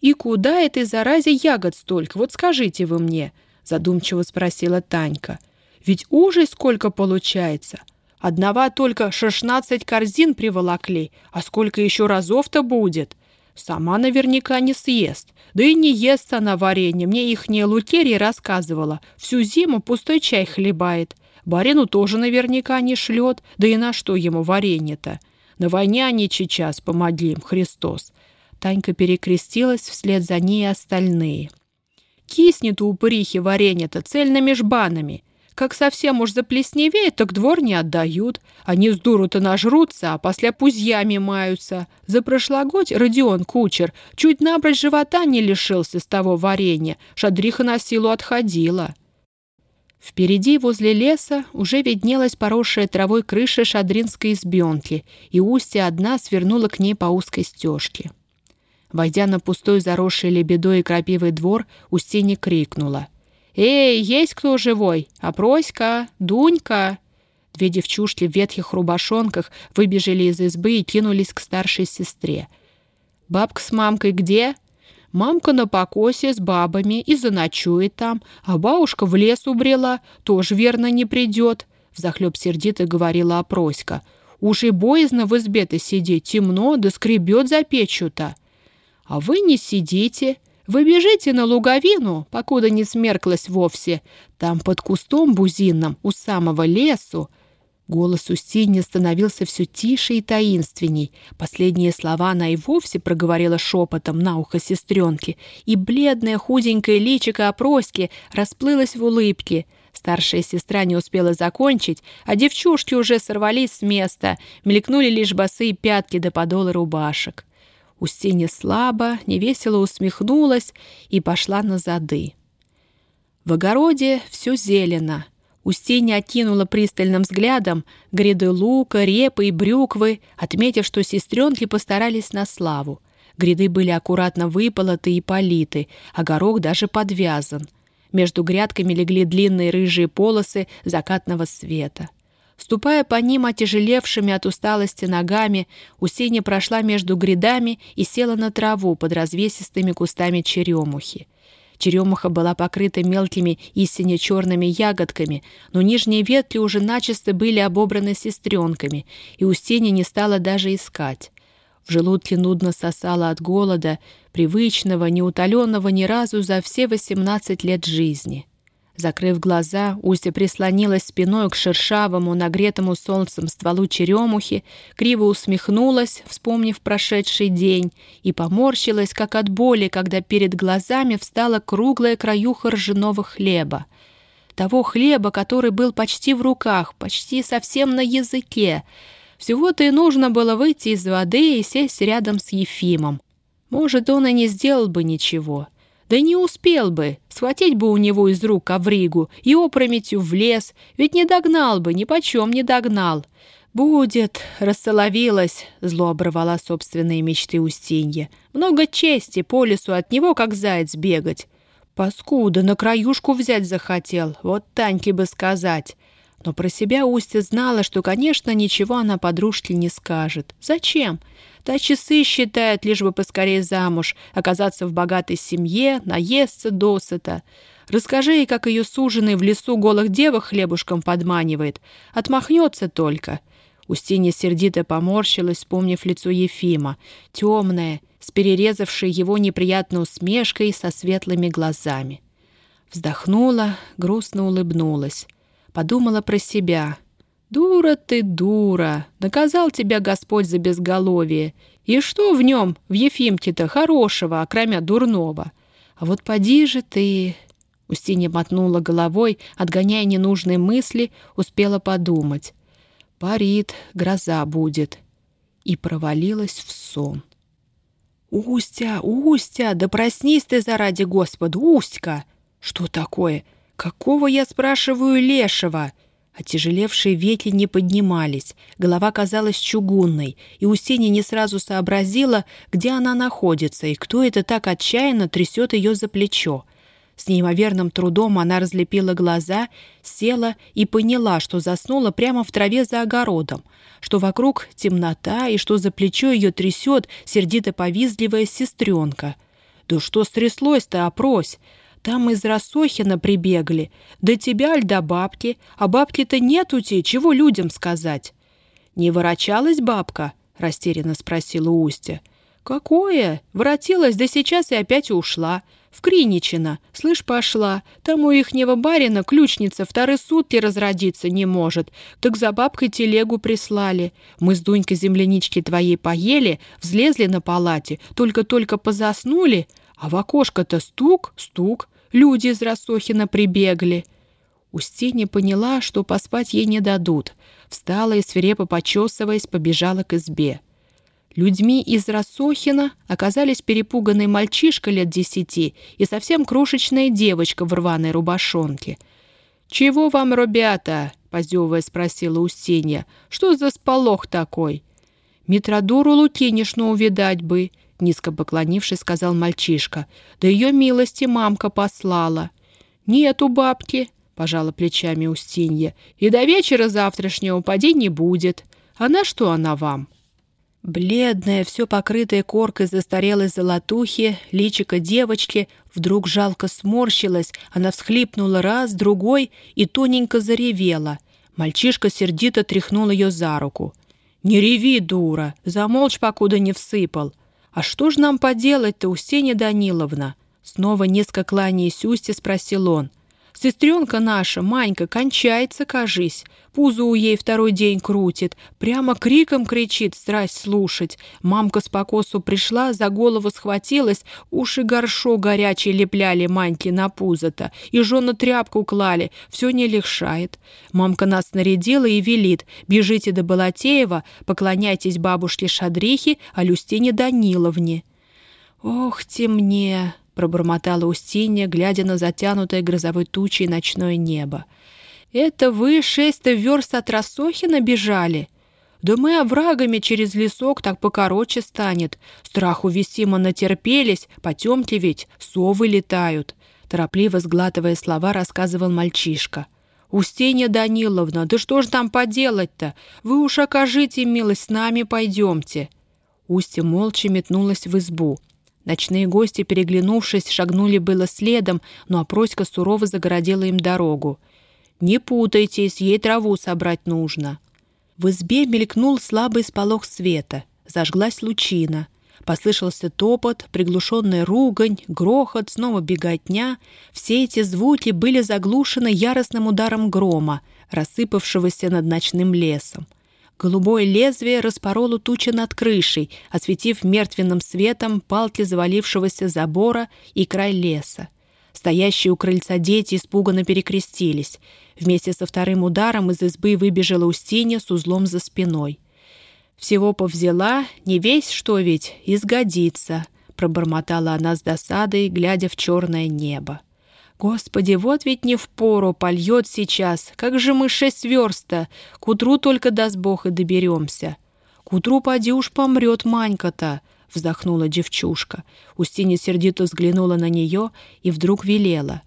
Speaker 1: «И куда этой заразе ягод столько? Вот скажите вы мне», — задумчиво спросила Танька. «Ведь ужас сколько получается. Одного только шестнадцать корзин приволокли, а сколько еще разов-то будет?» Сама наверняка не съест. Да и не ест она варенье. Мне ихняя Лукерия рассказывала. Всю зиму пустой чай хлебает. Барину тоже наверняка не шлет, да и на что ему варенье-то? На войне они сейчас, помоги им, Христос. Танька перекрестилась, вслед за ней остальные. Киснет у упырихи варенье-то цельными жбанами. Как совсем уж заплесневеет, так двор не отдают. Они с дуру-то нажрутся, а после пузьями маются. За прошлогодь Родион Кучер чуть набрать живота не лишился с того варенья. Шадриха на силу отходила. Впереди, возле леса, уже виднелась поросшая травой крыша шадринской избенки, и устья одна свернула к ней по узкой стежке. Войдя на пустой заросший лебедой и крапивый двор, Устинья крикнула. «Эй, есть кто живой? Опроська? Дунька?» Две девчушки в ветхих рубашонках выбежали из избы и кинулись к старшей сестре. «Бабка с мамкой где?» Мамка на покосе с бабами и заночует там, а бабушка в лес убрела, тоже верно не придет», — взахлеб сердито говорила Опроська. «Уж и боязно в избе-то сидеть, темно, да скребет за печью-то». «А вы не сидите, вы бежите на луговину, покуда не смерклась вовсе. Там под кустом бузинным, у самого лесу». Голос Устиньи становился все тише и таинственней. Последние слова она и вовсе проговорила шепотом на ухо сестренки, и бледное худенькое личико опроски расплылось в улыбке. Старшая сестра не успела закончить, а девчушки уже сорвались с места, мелькнули лишь босые пятки до подола рубашек. Устинья слабо, невесело усмехнулась и пошла на зады. В огороде все зелено — Устинья окинула пристальным взглядом гряды лука, репы и брюквы, отметив, что сестренки постарались на славу. Гряды были аккуратно выполоты и политы, а горох даже подвязан. Между грядками легли длинные рыжие полосы закатного света. Ступая по ним отяжелевшими от усталости ногами, Устинья прошла между грядами и села на траву под развесистыми кустами черемухи. Черемуха была покрыта мелкими и сине-черными ягодками, но нижние ветки уже начисто были обобраны сестренками, и Устинья не стала даже искать. В желудке нудно сосала от голода, привычного, неутоленного ни разу за все восемнадцать лет жизни. Закрыв глаза, Устья прислонилась спиной к шершавому, нагретому солнцем стволу черемухи, криво усмехнулась, вспомнив прошедший день, и поморщилась, как от боли, когда перед глазами встала круглая краюха ржаного хлеба. Того хлеба, который был почти в руках, почти совсем на языке. Всего-то и нужно было выйти из воды и сесть рядом с Ефимом. Может, он и не сделал бы ничего — да не успел бы, схватить бы у него из рук ковригу и опрометью в лес, ведь не догнал бы, ни почем не догнал. «Будет», — рассоловилась, — зло оборвала собственные мечты Устинья. «Много чести по лесу от него, как заяц, бегать. Паскуда, на краюшку взять захотел, вот Таньке бы сказать». Но про себя Устья знала, что, конечно, ничего она подружке не скажет. Зачем? Та часы считает, лишь бы поскорее замуж, оказаться в богатой семье, наесться досыта. Расскажи ей, как ее суженый в лесу голых девок хлебушком подманивает. Отмахнется только. Устинья сердито поморщилась, вспомнив лицо Ефима. Темное, с перерезавшей его неприятной усмешкой со светлыми глазами. Вздохнула, грустно улыбнулась. Подумала про себя — «Дура ты, дура! Наказал тебя Господь за безголовие. И что в нем, в Ефимке-то, хорошего, окромя дурного? А вот поди же ты...» Устинья мотнула головой, отгоняя ненужные мысли, успела подумать. «Парит, гроза будет». И провалилась в сон. «Устя, Устя, да проснись ты заради Господа, Устька!» «Что такое? Какого, я спрашиваю, лешего?» Отяжелевшие веки не поднимались, голова казалась чугунной, и Устинья не сразу сообразила, где она находится и кто это так отчаянно трясет ее за плечо. С неимоверным трудом она разлепила глаза, села и поняла, что заснула прямо в траве за огородом, что вокруг темнота и что за плечо ее трясет сердито-повизливая сестренка. «Да что стряслось-то, опрось? Там из Росохина прибегли. Да тебя, аль до бабки. А бабки-то нет у тебя, чего людям сказать?» «Не ворочалась бабка?» — растерянно спросила Устя. «Какое? Воротилась, да сейчас и опять ушла. В Криничино. Слышь, пошла. Там у ихнего барина ключница вторые сутки разродиться не может. Так за бабкой телегу прислали. Мы с Дунькой землянички твоей поели, взлезли на палате, только-только позаснули, а в окошко-то стук, стук. Люди из Рассохина прибегли. Устинья поняла, что поспать ей не дадут. Встала и, свирепо почесываясь, побежала к избе. Людьми из Рассохина оказались перепуганный мальчишка лет десяти и совсем крошечная девочка в рваной рубашонке. «Чего вам, ребята?» — позевывая спросила Устинья. «Что за сполох такой?» «Митродору Лукинишну увидать бы», низко поклонившись, сказал мальчишка. «Да ее милости мамка послала». «Нету бабки», — пожала плечами Устинья. «И до вечера завтрашнего поди не будет. А на что она вам?» Бледная, все покрытая коркой застарелой золотухи, личико девочки вдруг жалко сморщилась, она всхлипнула раз, другой и тоненько заревела. Мальчишка сердито тряхнул ее за руку. «Не реви, дура! Замолчь, покуда не всыпал!» «А что ж нам поделать-то, Устинья Даниловна?» Снова низко кланяясь Усте, спросил он. Сестренка наша, Манька, кончается, кажись. Пузо у ей второй день крутит. Прямо криком кричит, страсть слушать. Мамка с покосу пришла, за голову схватилась, уши горшо горячие лепляли Маньки на пузо-то. И жена тряпку клали, все не легшает. Мамка нас нарядила и велит. Бежите до Балатеева, поклоняйтесь бабушке Шадрихе, а Люстине Даниловне. Ох, темне! — пробормотала Устинья, глядя на затянутое грозовой тучей ночное небо. «Это вы шесть верст от Рассохина бежали? Да мы оврагами через лесок так покороче станет. Страху висимо натерпелись, потемки ведь, совы летают». Торопливо сглатывая слова, рассказывал мальчишка. «Устинья Даниловна, да что ж там поделать-то? Вы уж окажите милость, с нами пойдемте». Устья молча метнулась в избу — Ночные гости, переглянувшись, шагнули было следом, но Опроська сурово загородила им дорогу. «Не путайтесь, ей траву собрать нужно». В избе мелькнул слабый сполох света. Зажглась лучина. Послышался топот, приглушенная ругань, грохот, снова беготня. Все эти звуки были заглушены яростным ударом грома, рассыпавшегося над ночным лесом. Голубое лезвие распороло тучи над крышей, осветив мертвенным светом палки завалившегося забора и край леса. Стоящие у крыльца дети испуганно перекрестились. Вместе со вторым ударом из избы выбежала Устинья с узлом за спиной. «Всего повзяла, не весь что ведь, изгодится», — пробормотала она с досадой, глядя в черное небо. Господи, вот ведь не в пору польет сейчас. Как же мы шесть верста? К утру только даст Бог и доберемся. К утру поди уж помрет Манька-то, вздохнула девчушка. Устинья сердито взглянула на нее и вдруг велела.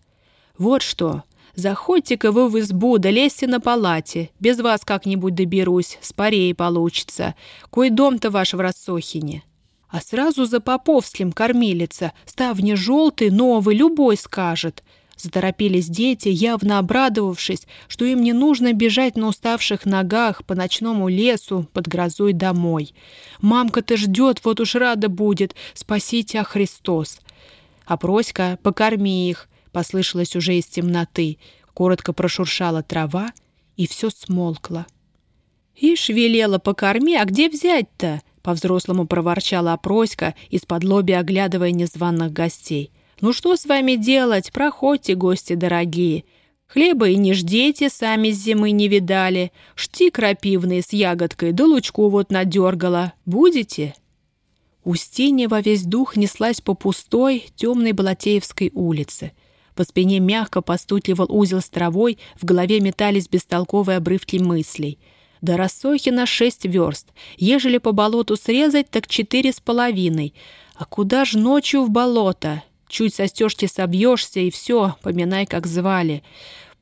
Speaker 1: Вот что, заходьте-ка вы в избу, да лезьте на палате. Без вас как-нибудь доберусь, спорее получится. Кой дом-то ваш в Рассохине? А сразу за Поповским кормилица, ставни желтый, новый, любой скажет. Заторопились дети, явно обрадовавшись, что им не нужно бежать на уставших ногах по ночному лесу под грозой домой. «Мамка-то ждет, вот уж рада будет, спасите, а Христос!» «А Проська, покорми их!» — послышалось уже из темноты. Коротко прошуршала трава, и все смолкло. «Ишь, велела, покорми, а где взять-то?» — по-взрослому проворчала Опроська, из-под лоби оглядывая незваных гостей. Ну что с вами делать? Проходьте, гости дорогие. Хлеба и не ждите, сами с зимы не видали. Шти крапивный с ягодкой, да лучку вот надергала. Будете?» Устинья во весь дух неслась по пустой, темной Балатеевской улице. По спине мягко постукивал узел с травой, в голове метались бестолковые обрывки мыслей. До Рассохина шесть верст. Ежели по болоту срезать, так четыре с половиной. А куда ж ночью в болото? Чуть со стежки собьешься, и все, поминай, как звали.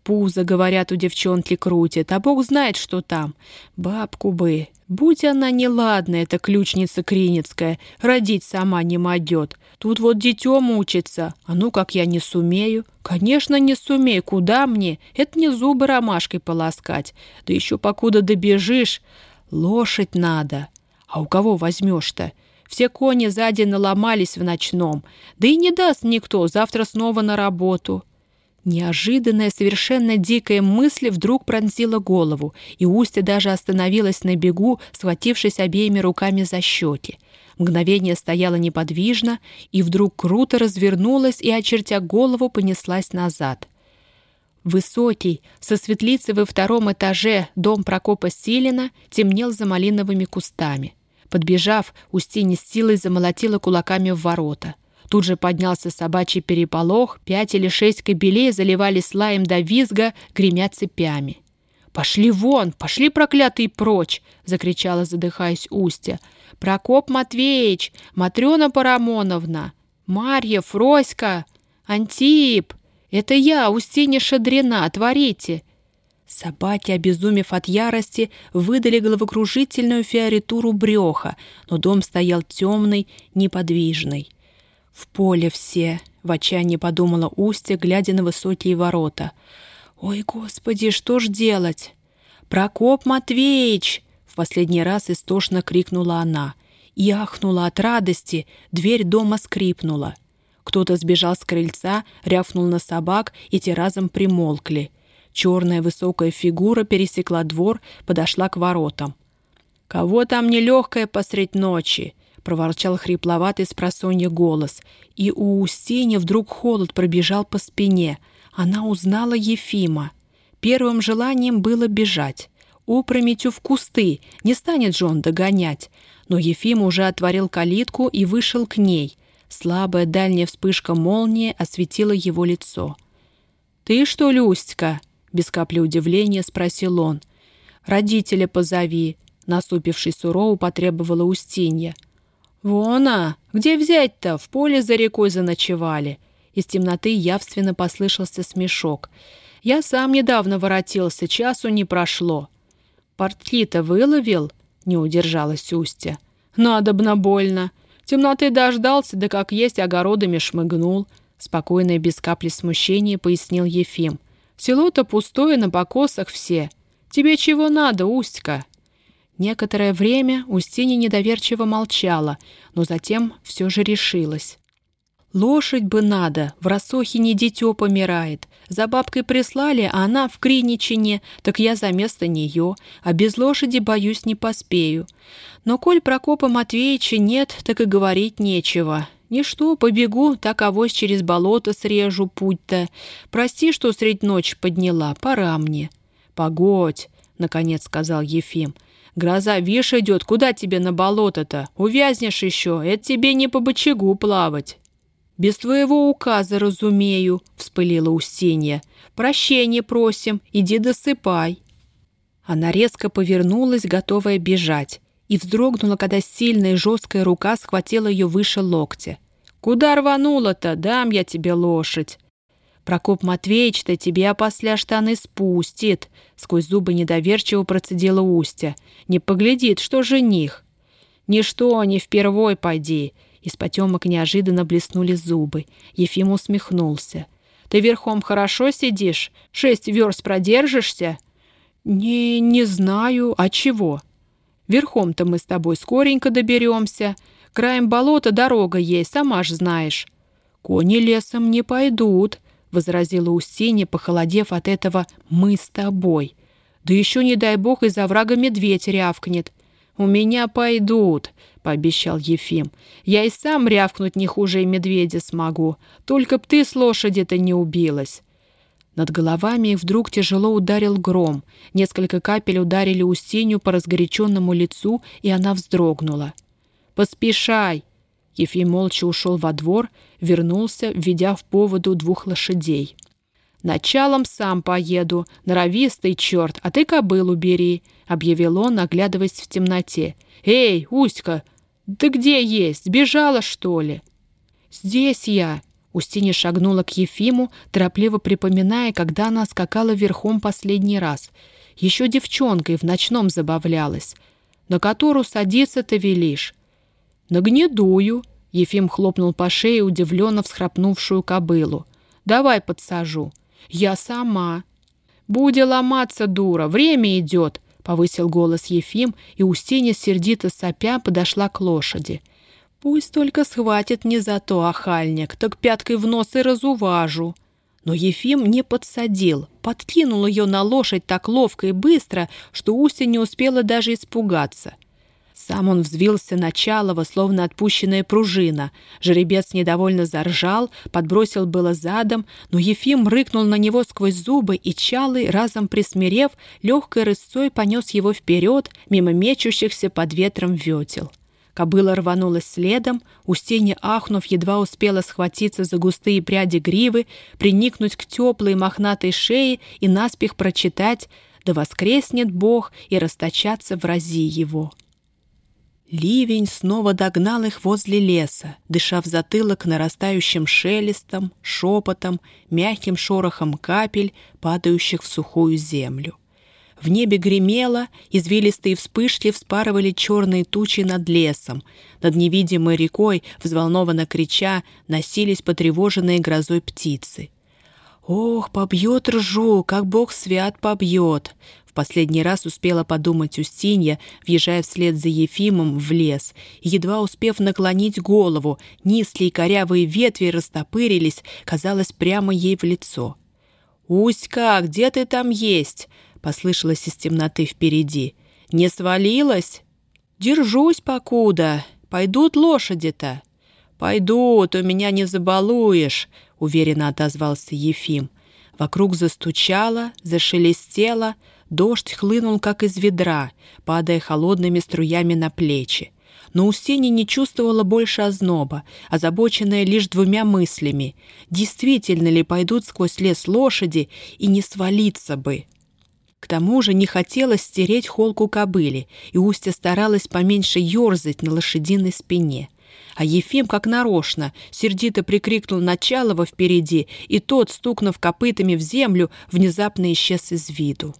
Speaker 1: Пузо, говорят, у девчонки крутит, а бог знает, что там. Бабку бы. Будь она неладная, эта ключница Криницкая, родить сама не мадет. Тут вот дитё мучится. А ну, как я не сумею? Конечно, не сумею. Куда мне? Это не зубы ромашкой полоскать. Да еще покуда добежишь. Лошадь надо. А у кого возьмешь-то? Все кони сзади наломались в ночном. Да и не даст никто, завтра снова на работу. Неожиданная, совершенно дикая мысль вдруг пронзила голову, и Устья даже остановилась на бегу, схватившись обеими руками за щеки. Мгновение стояла неподвижно, и вдруг круто развернулась и, очертя голову, понеслась назад. Высокий, со светлицей во втором этаже дом Прокопа Силина темнел за малиновыми кустами. Подбежав, Устинья с силой замолотила кулаками в ворота. Тут же поднялся собачий переполох, пять или шесть кобелей заливались лаем до визга, гремя цепями. «Пошли вон! Пошли, проклятый, прочь!» — закричала, задыхаясь Устья. «Прокоп Матвеич! Матрена Парамоновна! Марья, Фроська! Антип! Это я, Устинья Шадрина, творите! Собаки, обезумев от ярости, выдали головокружительную фиоритуру бреха, но дом стоял темный, неподвижный. «В поле все!» — в отчаянии подумала Устья, глядя на высокие ворота. «Ой, господи, что ж делать?» «Прокоп Матвеич!» — в последний раз истошно крикнула она. И ахнула от радости, дверь дома скрипнула. Кто-то сбежал с крыльца, рявкнул на собак, и те разом примолкли. Черная высокая фигура пересекла двор, подошла к воротам. «Кого там нелегкая посредь ночи?» — проворчал хрипловатый с голос. И у Устини вдруг холод пробежал по спине. Она узнала Ефима. Первым желанием было бежать. Опрометью в кусты, не станет же он догонять. Но Ефим уже отворил калитку и вышел к ней. Слабая дальняя вспышка молнии осветила его лицо. «Ты что, Люстька?» — без капли удивления спросил он. «Родителя позови», — насупившись сурово, потребовала Устинья. «Вон, а! Где взять-то? В поле за рекой заночевали!» Из темноты явственно послышался смешок. «Я сам недавно воротился, часу не прошло». «Портки-то выловил?» — не удержалась Устья. «Надобно больно. Темноты дождался, да как есть огородами шмыгнул». Спокойно и без капли смущения пояснил Ефим. «Село-то пустое, на покосах все. Тебе чего надо, Устька?» Некоторое время Устинья недоверчиво молчала, но затем все же решилась. «Лошадь бы надо, в рассохе не дитё помирает. За бабкой прислали, а она в Криничине, так я за место нее, а без лошади, боюсь, не поспею. Но коль Прокопа Матвеевича нет, так и говорить нечего. Ничто, побегу, так авось через болото срежу путь-то. Прости, что средь ночи подняла, пора мне». «Погодь», — наконец сказал Ефим, — Гроза, вишь, идет, куда тебе на болото-то? Увязнешь еще, это тебе не по бочагу плавать». «Без твоего указа, разумею», — вспылила Устинья. «Прощение просим, иди досыпай». Она резко повернулась, готовая бежать, и вздрогнула, когда сильная жесткая рука схватила ее выше локтя. «Куда рванула-то? Дам я тебе лошадь!» Прокоп Матвеевич-то тебе опосля штаны спустит!» Сквозь зубы недоверчиво процедила Устя. «Не поглядит, что жених!» «Ничто, не впервой пойди!» Из потемок неожиданно блеснули зубы. Ефим усмехнулся. «Ты верхом хорошо сидишь? Шесть верст продержишься?» «Не, не знаю. А чего?» «Верхом-то мы с тобой скоренько доберемся. Краем болота дорога есть, сама ж знаешь». «Кони лесом не пойдут», возразила Устинья, похолодев от этого «мы с тобой». «Да еще, не дай бог, из-за врага медведь рявкнет». «У меня пойдут», — пообещал Ефим. «Я и сам рявкнуть не хуже и медведя смогу. Только б ты с лошади-то не убилась». Над головами вдруг тяжело ударил гром. Несколько капель ударили Устинью по разгоряченному лицу, и она вздрогнула. «Поспешай!» Ефим молча ушел во двор, вернулся, введя в поводу двух лошадей. «Началом сам поеду, норовистый черт, а ты кобылу бери», — объявил он, оглядываясь в темноте. «Эй, Уська, ты где есть? Сбежала, что ли?» «Здесь я», — Устинья шагнула к Ефиму, торопливо припоминая, когда она скакала верхом последний раз. Еще девчонкой в ночном забавлялась. «На которую садиться ты велишь?» «На гнедую», — Ефим хлопнул по шее удивленно всхрапнувшую кобылу. «Давай подсажу». «Я сама». «Буди ломаться, дура, время идет», — повысил голос Ефим, и Устинья, сердито сопя, подошла к лошади. «Пусть только схватит не за то охальник, так пяткой в нос и разуважу». Но Ефим не подсадил, подкинул ее на лошадь так ловко и быстро, что Устья не успела даже испугаться. Сам он взвился на Чалова, словно отпущенная пружина. Жеребец недовольно заржал, подбросил было задом, но Ефим рыкнул на него сквозь зубы, и Чалый, разом присмирев, легкой рысцой понес его вперед, мимо мечущихся под ветром ветел. Кобыла рванулась следом, Устинья, ахнув, едва успела схватиться за густые пряди гривы, приникнуть к теплой мохнатой шее и наспех прочитать «Да воскреснет Бог и расточаться в рази его». Ливень снова догнал их возле леса, дыша в затылок нарастающим шелестом, шепотом, мягким шорохом капель, падающих в сухую землю. В небе гремело, извилистые вспышки вспарывали черные тучи над лесом. Над невидимой рекой, взволнованно крича, носились потревоженные грозой птицы. «Ох, побьет ржу, как бог свят побьет!» Последний раз успела подумать Устинья, въезжая вслед за Ефимом в лес, едва успев наклонить голову, низкие корявые ветви растопырились, казалось, прямо ей в лицо. «Уська, где ты там есть?» — послышалось из темноты впереди. «Не свалилась?» «Держусь покуда. Пойдут лошади-то». «Пойдут, у меня не забалуешь», — уверенно отозвался Ефим. Вокруг застучало, зашелестело, дождь хлынул, как из ведра, падая холодными струями на плечи. Но Устинья не чувствовала больше озноба, озабоченная лишь двумя мыслями. Действительно ли пойдут сквозь лес лошади и не свалиться бы? К тому же не хотелось стереть холку кобыли, и Устья старалась поменьше ерзать на лошадиной спине. А Ефим, как нарочно, сердито прикрикнул Началова впереди, и тот, стукнув копытами в землю, внезапно исчез из виду.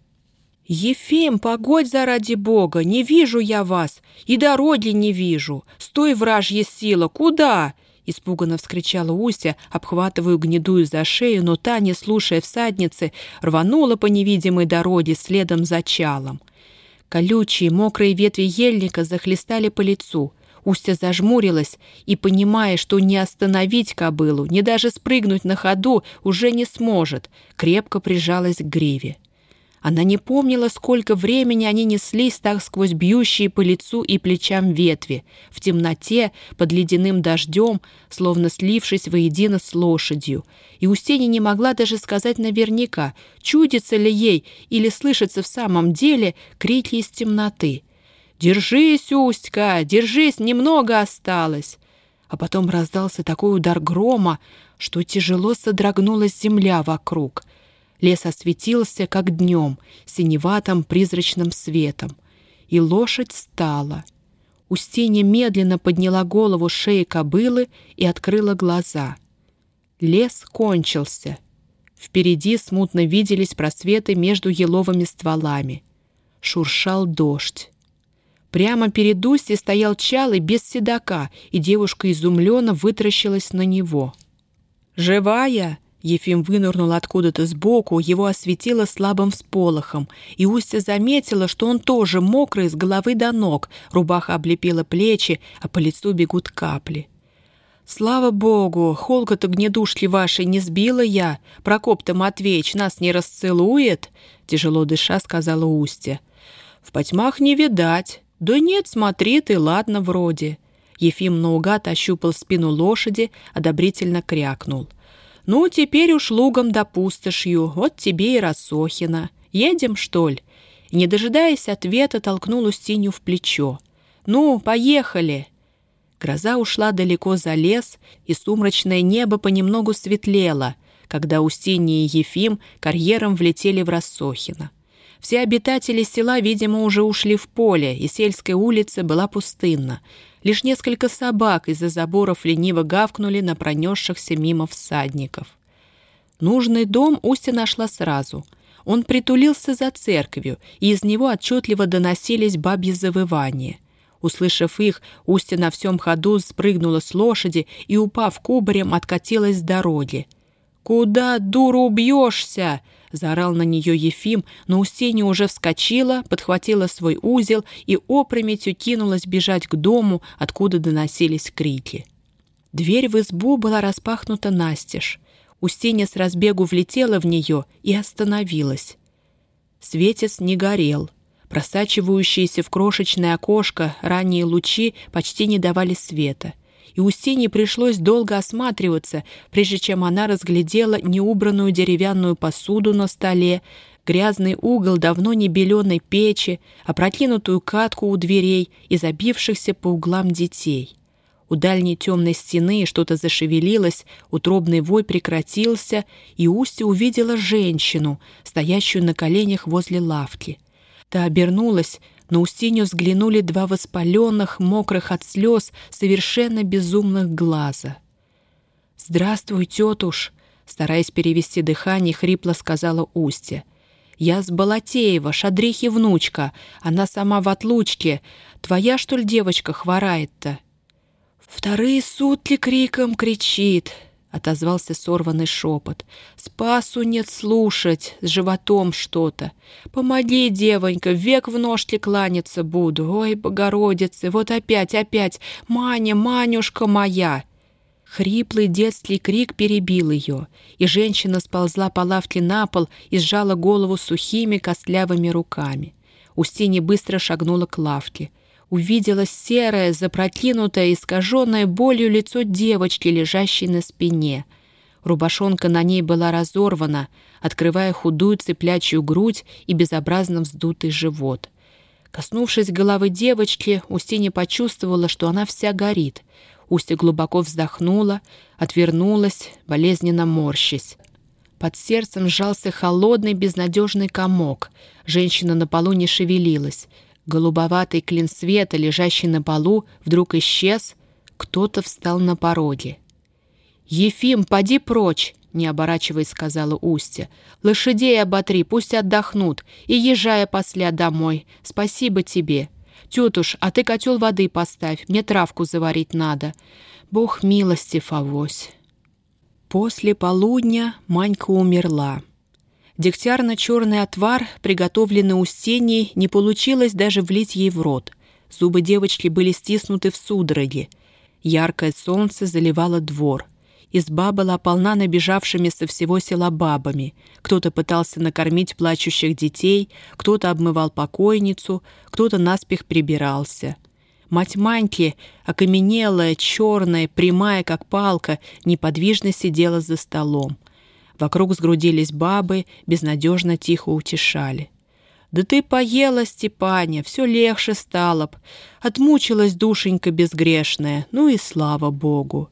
Speaker 1: «Ефим, погодь заради бога, не вижу я вас, и дороги не вижу. Стой, вражья сила, куда?» Испуганно вскричала Уся, обхватывая гнедую за шею, но та, не слушая всадницы, рванула по невидимой дороге следом за чалом. Колючие, мокрые ветви ельника захлестали по лицу. Устя зажмурилась и, понимая, что не остановить кобылу, не даже спрыгнуть на ходу уже не сможет, крепко прижалась к гриве. Она не помнила, сколько времени они неслись так сквозь бьющие по лицу и плечам ветви, в темноте, под ледяным дождем, словно слившись воедино с лошадью. И Устинья не могла даже сказать наверняка, чудится ли ей или слышится в самом деле крики из темноты. «Держись, Устька, держись, немного осталось!» А потом раздался такой удар грома, что тяжело содрогнулась земля вокруг — Лес осветился, как днем, синеватым призрачным светом. И лошадь стала. Устинья медленно подняла голову шеи кобылы и открыла глаза. Лес кончился. Впереди смутно виделись просветы между еловыми стволами. Шуршал дождь. Прямо перед устьем стоял Чалый без седока, и девушка изумленно вытаращилась на него. «Живая?» Ефим вынырнул откуда-то сбоку, его осветило слабым всполохом, и Устья заметила, что он тоже мокрый с головы до ног, рубаха облепила плечи, а по лицу бегут капли. «Слава богу, холка-то гнедушки вашей не сбила я. Прокоп-то Матвеич нас не расцелует?» Тяжело дыша, сказала Устья. «В потьмах не видать. Да нет, смотри ты, ладно вроде». Ефим наугад ощупал спину лошади, одобрительно крякнул — «Ну, теперь уж лугом да пустошью, вот тебе и Рассохина. Едем, что ли?» не дожидаясь ответа, толкнул Устинью в плечо. «Ну, поехали!» Гроза ушла далеко за лес, и сумрачное небо понемногу светлело, когда Устинья и Ефим карьером влетели в Рассохино. Все обитатели села, видимо, уже ушли в поле, и сельская улица была пустынна. Лишь несколько собак из-за заборов лениво гавкнули на пронесшихся мимо всадников. Нужный дом Устя нашла сразу. Он притулился за церковью, и из него отчетливо доносились бабьи завывания. Услышав их, Устя на всем ходу спрыгнула с лошади и, упав кубарем, откатилась с дороги. «Куда, дура, убьешься?» Заорал на нее Ефим, но Устинья уже вскочила, подхватила свой узел и опрометью кинулась бежать к дому, откуда доносились крики. Дверь в избу была распахнута настежь. Устинья с разбегу влетела в нее и остановилась. Светец не горел. Просачивающиеся в крошечное окошко ранние лучи почти не давали света — и Устине пришлось долго осматриваться, прежде чем она разглядела неубранную деревянную посуду на столе, грязный угол давно не беленой печи, опрокинутую катку у дверей и забившихся по углам детей. У дальней темной стены что-то зашевелилось, утробный вой прекратился, и Устья увидела женщину, стоящую на коленях возле лавки. Та обернулась, на Устинью взглянули два воспаленных, мокрых от слез, совершенно безумных глаза. «Здравствуй, тетуш!» Стараясь перевести дыхание, хрипло сказала Устья. «Я с Балатеева, Шадрихи внучка. Она сама в отлучке. Твоя, что ли, девочка хворает-то?» «Вторые сутки криком кричит», — отозвался сорванный шепот. «Спасу нет слушать, с животом что-то. Помоги, девонька, век в ножке кланяться буду. Ой, Богородицы, вот опять, опять, Маня, Манюшка моя!» Хриплый детский крик перебил ее, и женщина сползла по лавке на пол и сжала голову сухими костлявыми руками. Устинья быстро шагнула к лавке — увидела серое, запрокинутое, искаженное болью лицо девочки, лежащей на спине. Рубашонка на ней была разорвана, открывая худую цыплячью грудь и безобразно вздутый живот. Коснувшись головы девочки, Устинья почувствовала, что она вся горит. Устья глубоко вздохнула, отвернулась, болезненно морщись. Под сердцем сжался холодный, безнадежный комок. Женщина на полу не шевелилась. Голубоватый клин света, лежащий на полу, вдруг исчез. Кто-то встал на пороге. «Ефим, поди прочь!» — не оборачиваясь, сказала Устья. «Лошадей оботри, пусть отдохнут, и езжая после домой. Спасибо тебе. Тетуш, а ты котел воды поставь, мне травку заварить надо. Бог милостив, авось». После полудня Манька умерла. Дегтярно-черный отвар, приготовленный у стеней, не получилось даже влить ей в рот. Зубы девочки были стиснуты в судороге. Яркое солнце заливало двор. Изба была полна набежавшими со всего села бабами. Кто-то пытался накормить плачущих детей, кто-то обмывал покойницу, кто-то наспех прибирался. Мать Маньки, окаменелая, черная, прямая, как палка, неподвижно сидела за столом. Вокруг сгрудились бабы, безнадежно тихо утешали. «Да ты поела, Степаня, все легче стало б. Отмучилась душенька безгрешная, ну и слава Богу».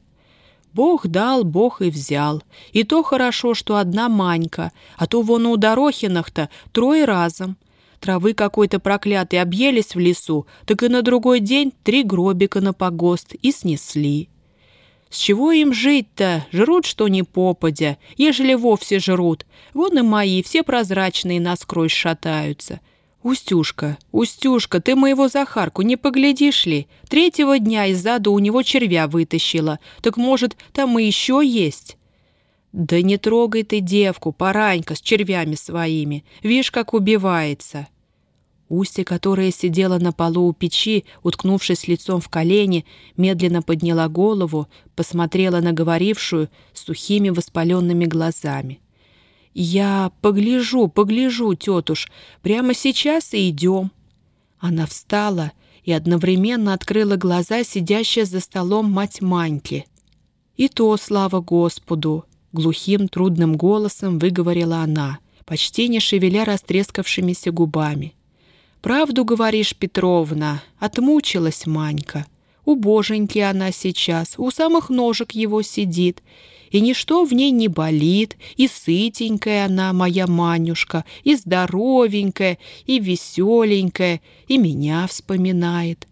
Speaker 1: Бог дал, Бог и взял. И то хорошо, что одна Манька, а то вон у Дорохинах-то трое разом. Травы какой-то проклятой объелись в лесу, так и на другой день три гробика на погост и снесли. С чего им жить-то? Жрут, что не попадя, ежели вовсе жрут. Вон и мои, все прозрачные насквозь шатаются. «Устюшка, Устюшка, ты моего Захарку не поглядишь ли? Третьего дня из зада у него червя вытащила. Так, может, там и еще есть?» «Да не трогай ты девку, поранька, с червями своими. Вишь, как убивается». Устья, которая сидела на полу у печи, уткнувшись лицом в колени, медленно подняла голову, посмотрела на говорившую сухими воспаленными глазами. «Я погляжу, погляжу, тетуш, прямо сейчас и идем». Она встала и одновременно открыла глаза, сидящая за столом мать Маньки. «И то, слава Господу!» — глухим, трудным голосом выговорила она, почти не шевеля растрескавшимися губами. «Правду говоришь, Петровна, отмучилась Манька. У боженьки она сейчас, у самых ножек его сидит, и ничто в ней не болит, и сытенькая она, моя Манюшка, и здоровенькая, и веселенькая, и меня вспоминает.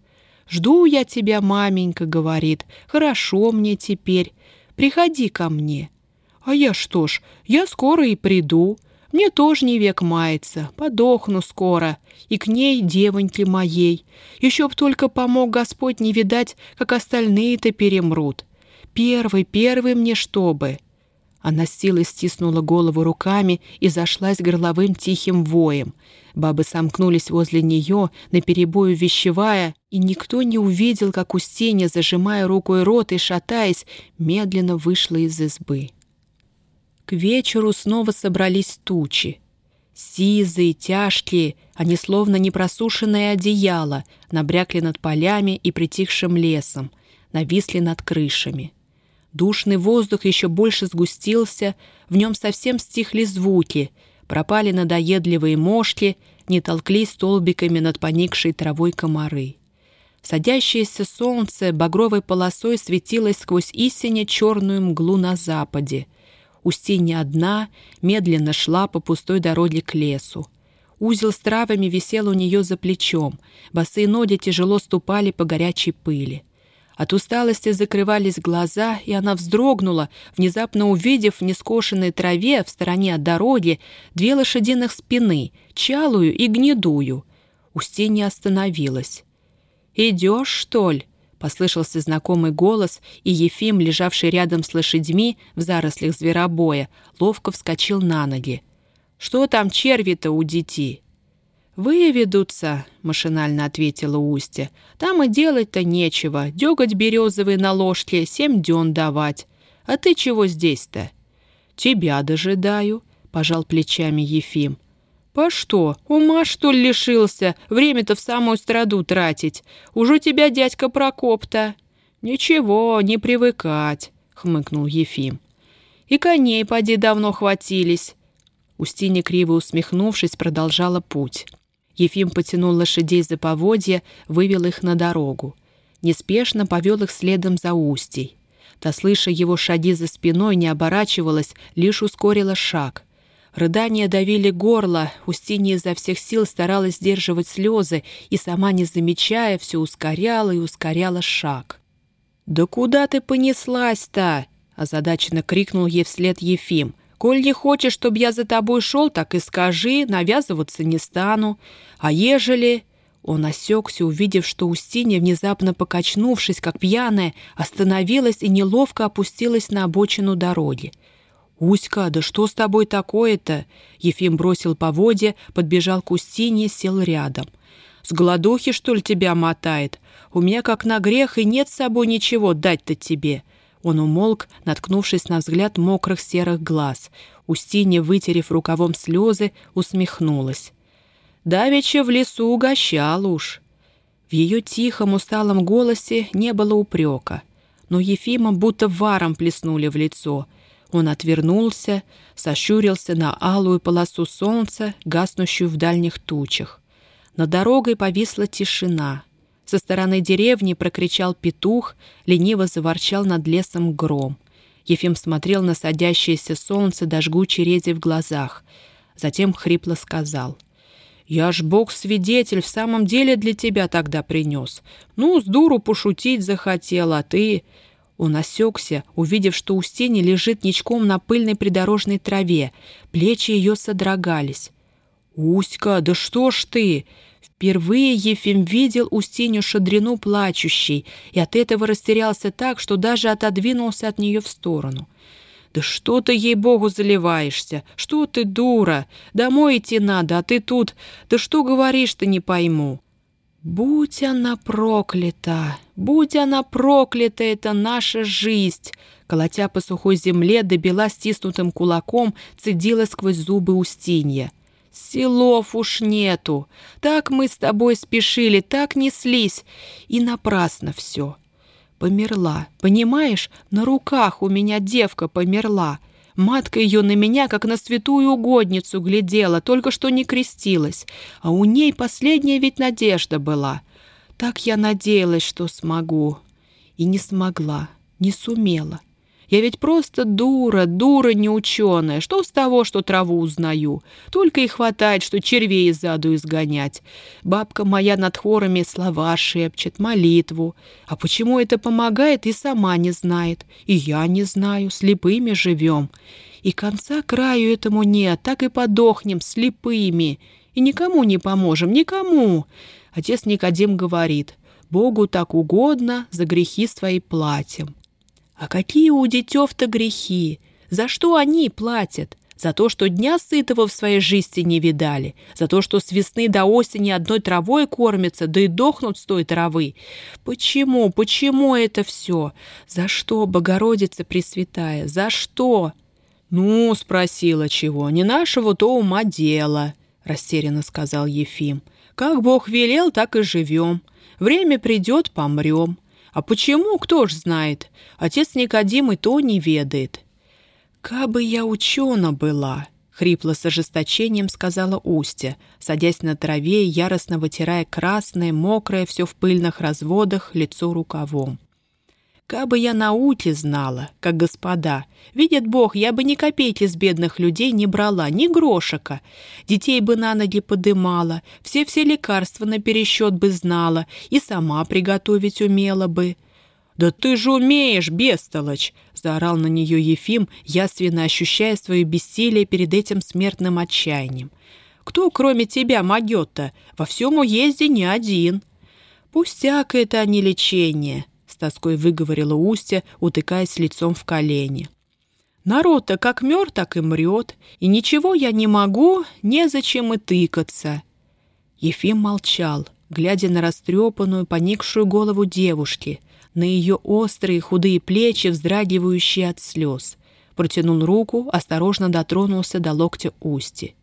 Speaker 1: «Жду я тебя, маменька», — говорит, — «хорошо мне теперь, приходи ко мне». «А я что ж, я скоро и приду», мне тоже не век мается, подохну скоро, и к ней, девоньке моей. Еще б только помог Господь не видать, как остальные-то перемрут. Первый, первый мне чтобы». Она с силой стиснула голову руками и зашлась горловым тихим воем. Бабы сомкнулись возле нее, наперебою вещевая, и никто не увидел, как Устинья, зажимая рукой рот и шатаясь, медленно вышла из избы. К вечеру снова собрались тучи. Сизые, тяжкие, они словно непросушенное одеяло, набрякли над полями и притихшим лесом, нависли над крышами. Душный воздух еще больше сгустился, в нем совсем стихли звуки, пропали надоедливые мошки, не толклись столбиками над поникшей травой комары. Садящееся солнце багровой полосой светилось сквозь истине черную мглу на западе — Устинья одна медленно шла по пустой дороге к лесу. Узел с травами висел у нее за плечом, босые ноги тяжело ступали по горячей пыли. От усталости закрывались глаза, и она вздрогнула, внезапно увидев в нескошенной траве в стороне от дороги две лошадиных спины, чалую и гнедую. Устинья остановилась. «Идешь, что ли?» — Послышался знакомый голос, и Ефим, лежавший рядом с лошадьми в зарослях зверобоя, ловко вскочил на ноги. «Что там черви-то у детей?» «Выведутся», — машинально ответила Устья. «Там и делать-то нечего. Деготь березовый на ложке, семь дён давать. А ты чего здесь-то?» «Тебя дожидаю», — пожал плечами Ефим. «По что? Ума, что ли, лишился? Время-то в самую страду тратить. Уж у тебя дядька Прокоп-то». «Ничего, не привыкать», — хмыкнул Ефим. «И коней поди давно хватились». Устинья, криво усмехнувшись, продолжала путь. Ефим потянул лошадей за поводья, вывел их на дорогу. Неспешно повел их следом за Устей. Та, слыша его шаги за спиной, не оборачивалась, лишь ускорила шаг. Рыдания давили горло, Устинья изо всех сил старалась сдерживать слезы и, сама не замечая, все ускоряла и ускоряла шаг. «Да куда ты понеслась-то?» — озадаченно крикнул ей вслед Ефим. «Коль не хочешь, чтобы я за тобой шел, так и скажи, навязываться не стану. А ежели...» Он осекся, увидев, что Устинья, внезапно покачнувшись, как пьяная, остановилась и неловко опустилась на обочину дороги. «Уська, да что с тобой такое-то?» Ефим бросил поводья, подбежал к Устинье, сел рядом. «С голодухи, что ли, тебя мотает? У меня, как на грех, и нет с собой ничего дать-то тебе». Он умолк, наткнувшись на взгляд мокрых серых глаз. Устинья, вытерев рукавом слезы, усмехнулась. Давеча в лесу угощал уж. В ее тихом, усталом голосе не было упрека. Но Ефима будто варом плеснули в лицо. Он отвернулся, сощурился на алую полосу солнца, гаснущую в дальних тучах. На дорогой повисла тишина. Со стороны деревни прокричал петух, лениво заворчал над лесом гром. Ефим смотрел на садящееся солнце до рези в глазах. Затем хрипло сказал — я ж бог-свидетель в самом деле для тебя тогда принес. Ну, с дуру пошутить захотел, а ты...» Он осекся, увидев, что Устинья лежит ничком на пыльной придорожной траве. Плечи ее содрогались. «Уська, да что ж ты!» Впервые Ефим видел Устинью Шадрину плачущей, и от этого растерялся так, что даже отодвинулся от нее в сторону. «Да что ты, ей-богу, заливаешься? Что ты, дура? Домой идти надо, а ты тут... Да что говоришь-то, не пойму». «Будь она проклята! Будь она проклята, это наша жизнь!» Колотя по сухой земле, добила стиснутым кулаком, цедила сквозь зубы Устинья. «Селов уж нету! Так мы с тобой спешили, так неслись! И напрасно все!» Померла. Понимаешь, на руках у меня девка померла. Матка ее на меня, как на святую угодницу, глядела, только что не крестилась. А у ней последняя ведь надежда была. Так я надеялась, что смогу. И не смогла, не сумела. Я ведь просто дура, дура неученая. Что с того, что траву узнаю? Только и хватает, что червей заду изгонять. Бабка моя над хорами слова шепчет, молитву. А почему это помогает, и сама не знает. И я не знаю, слепыми живем. И конца краю этому нет, так и подохнем слепыми. И никому не поможем, никому. Отец Никодим говорит, Богу так угодно, за грехи свои платим. А какие у детев-то грехи? За что они платят? За то, что дня сытого в своей жизни не видали, за то, что с весны до осени одной травой кормятся, да и дохнут с той травы. Почему, почему это все? За что, Богородица Пресвятая, за что? Ну, спросила чего, не нашего то ума дело, растерянно сказал Ефим. Как Бог велел, так и живем. Время придет, помрем. А почему, кто ж знает? Отец Никодим и то не ведает. «Кабы я учена была», — хрипло с ожесточением сказала Устя, садясь на траве и яростно вытирая красное, мокрое, все в пыльных разводах, лицо рукавом. Кабы я науки знала, как господа. Видит Бог, я бы ни копейки с бедных людей не брала, ни грошика. Детей бы на ноги подымала, все-все лекарства на пересчет бы знала и сама приготовить умела бы. «Да ты же умеешь, бестолочь!» — заорал на нее Ефим, яственно ощущая свое бессилие перед этим смертным отчаянием. «Кто, кроме тебя, могет-то? Во всем уезде не один». «Пустяк это, а не лечение», — тоской выговорила Устя, утыкаясь лицом в колени. «Народ-то как мертв, так и мрет, и ничего я не могу, незачем и тыкаться». Ефим молчал, глядя на растрепанную, поникшую голову девушки, на ее острые худые плечи, вздрагивающие от слез. Протянул руку, осторожно дотронулся до локтя Усти.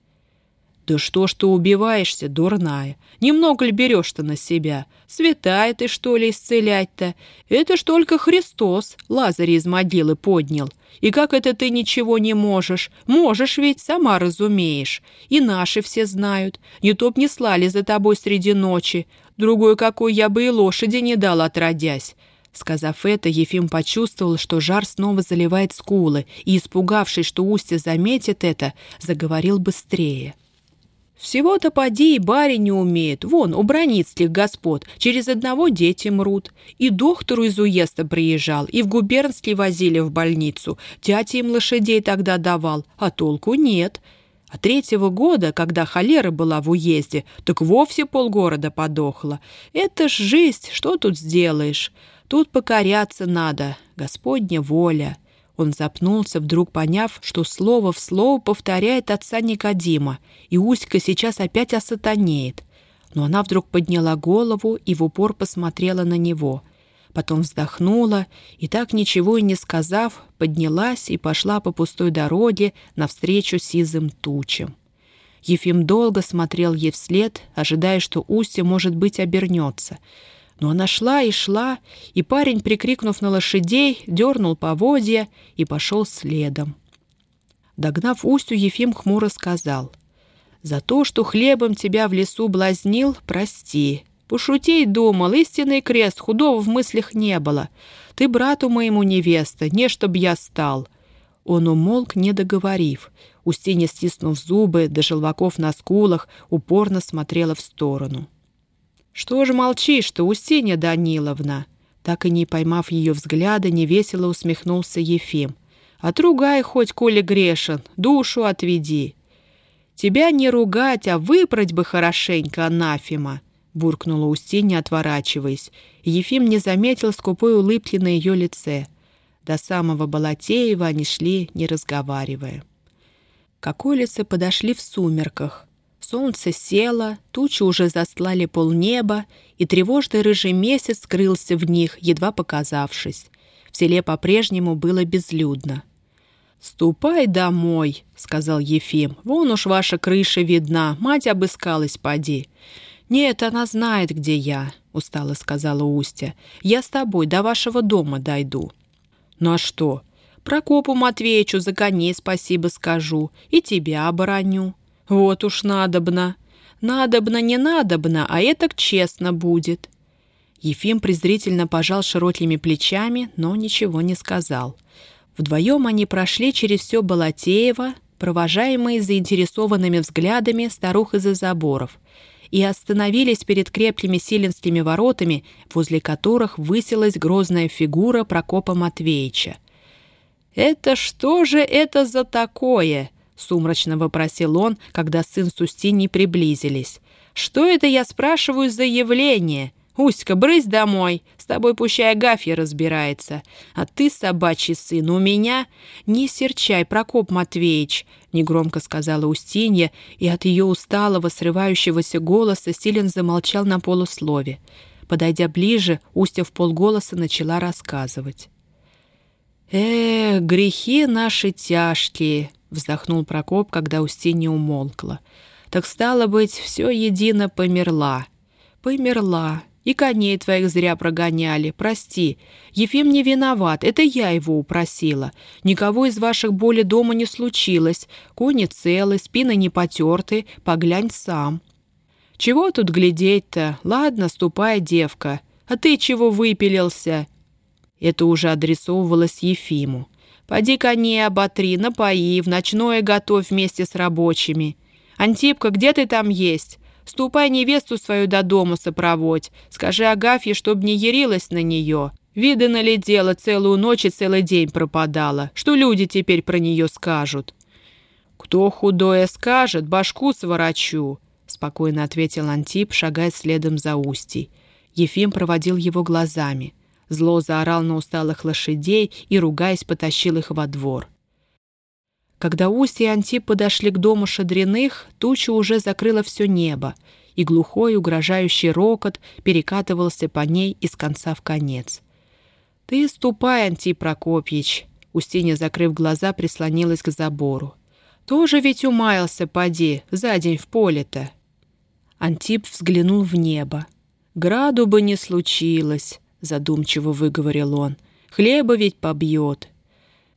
Speaker 1: «Да что ж ты убиваешься, дурная? Немного ли берешь-то на себя? Святая ты, что ли, исцелять-то? Это ж только Христос Лазаря из могилы поднял. И как это ты ничего не можешь? Можешь ведь, сама разумеешь. И наши все знают. Не то б не слали за тобой среди ночи. Другой какой я бы и лошади не дал, отродясь. Сказав это, Ефим почувствовал, что жар снова заливает скулы, и, испугавшись, что Устья заметит это, заговорил быстрее. Всего-то поди и барин не умеет. Вон, у броницких господ через одного дети мрут. И доктору из уезда приезжал, и в губернский возили в больницу. Тятя им лошадей тогда давал, а толку нет. А третьего года, когда холера была в уезде, так вовсе полгорода подохло. Это ж жизнь, что тут сделаешь? Тут покоряться надо, Господня воля. Он запнулся, вдруг поняв, что слово в слово повторяет отца Никодима, и Уська сейчас опять осатанеет. Но она вдруг подняла голову и в упор посмотрела на него. Потом вздохнула и, так ничего и не сказав, поднялась и пошла по пустой дороге навстречу сизым тучам. Ефим долго смотрел ей вслед, ожидая, что Устья, может быть, обернется — но она шла и шла, и парень, прикрикнув на лошадей, дернул поводья и пошел следом. Догнав Устю, Ефим хмуро сказал, «За то, что хлебом тебя в лесу блазнил, прости. Пошутей думал, истинный крест, худого в мыслях не было. Ты брату моему невеста, не чтоб я стал». Он умолк, не договорив. Устинья, стиснув зубы, до желваков на скулах, упорно смотрела в сторону. «Что же молчишь-то, Устинья Даниловна?» Так и не поймав ее взгляда, невесело усмехнулся Ефим. «Отругай хоть, коли грешен, душу отведи». «Тебя не ругать, а выпрать бы хорошенько, анафима!» буркнула Устинья, отворачиваясь. Ефим не заметил скупой улыбки на ее лице. До самого Балатеева они шли, не разговаривая. К околице подошли в сумерках. Солнце село, тучи уже застлали полнеба, и тревожный рыжий месяц скрылся в них, едва показавшись. В селе по-прежнему было безлюдно. «Ступай домой», — сказал Ефим. «Вон уж ваша крыша видна, мать обыскалась, поди». «Нет, она знает, где я», — устало сказала Устя. «Я с тобой до вашего дома дойду». «Ну а что? Прокопу Матвеичу за коней спасибо скажу и тебя обороню. Вот уж надобно. Надобно, не надобно, а это честно будет. Ефим презрительно пожал широкими плечами, но ничего не сказал. Вдвоем они прошли через все Балатеево, провожаемые заинтересованными взглядами старух из-за заборов, и остановились перед крепкими силенскими воротами, возле которых высилась грозная фигура Прокопа Матвеевича. «Это что же это за такое?» Сумрачно вопросил он, когда сын с Устиньей приблизились. «Что это я спрашиваю за явление? Уська, брысь домой, с тобой пущай Агафья разбирается. А ты, собачий сын, у меня...» «Не серчай, Прокоп Матвеевич», — негромко сказала Устинья, и от ее усталого, срывающегося голоса Силен замолчал на полуслове. Подойдя ближе, Устья в полголоса начала рассказывать. «Эх, грехи наши тяжкие!» — вздохнул Прокоп, когда Устинья умолкла. «Так стало быть, все едино померла». «Померла. И коней твоих зря прогоняли. Прости. Ефим не виноват. Это я его упросила. Никого из ваших боли дома не случилось. Кони целы, спины не потерты. Поглянь сам». «Чего тут глядеть-то? Ладно, ступай, девка. А ты чего выпилился?» Это уже адресовывалось Ефиму. Поди коней оботри, напои, в ночное готовь вместе с рабочими. Антипка, где ты там есть? Ступай невесту свою до дома сопроводь. Скажи Агафье, чтоб не ярилась на нее. Видано ли дело, целую ночь и целый день пропадала. Что люди теперь про нее скажут?» «Кто худое скажет, башку сворачу», — спокойно ответил Антип, шагая следом за Устей. Ефим проводил его глазами. Зло заорал на усталых лошадей и, ругаясь, потащил их во двор. Когда Устья и Антип подошли к дому Шадриных, туча уже закрыла все небо, и глухой угрожающий рокот перекатывался по ней из конца в конец. «Ты ступай, Антип Прокопьевич!» Устинья, закрыв глаза, прислонилась к забору. «Тоже ведь умаялся, поди, за день в поле-то!» Антип взглянул в небо. «Граду бы не случилось!» — задумчиво выговорил он. «Хлеба ведь побьет!»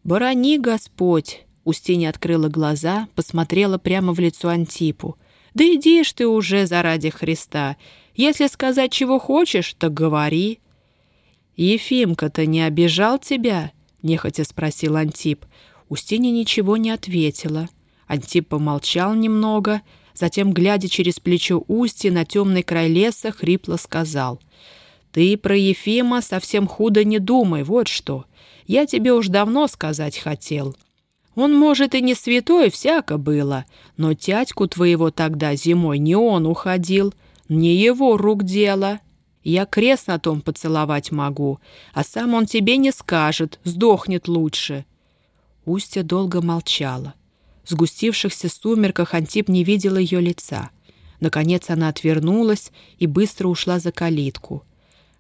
Speaker 1: «Борони, Господь!» Устинья открыла глаза, посмотрела прямо в лицо Антипу. «Да иди ж ты уже заради Христа! Если сказать, чего хочешь, так говори!» «Ефимка-то не обижал тебя?» — нехотя спросил Антип. Устинья ничего не ответила. Антип помолчал немного, затем, глядя через плечо Устья на темный край леса, хрипло сказал. «Ты про Ефима совсем худо не думай, вот что. Я тебе уж давно сказать хотел. Он, может, и не святой, всяко было, но тятьку твоего тогда зимой не он уходил, не его рук дело. Я крест на том поцеловать могу, а сам он тебе не скажет, сдохнет лучше». Устья долго молчала. В сгустившихся сумерках Антип не видел ее лица. Наконец она отвернулась и быстро ушла за калитку.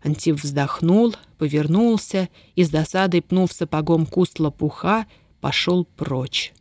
Speaker 1: Антип вздохнул, повернулся и с досадой, пнув сапогом куст лопуха, пошел прочь.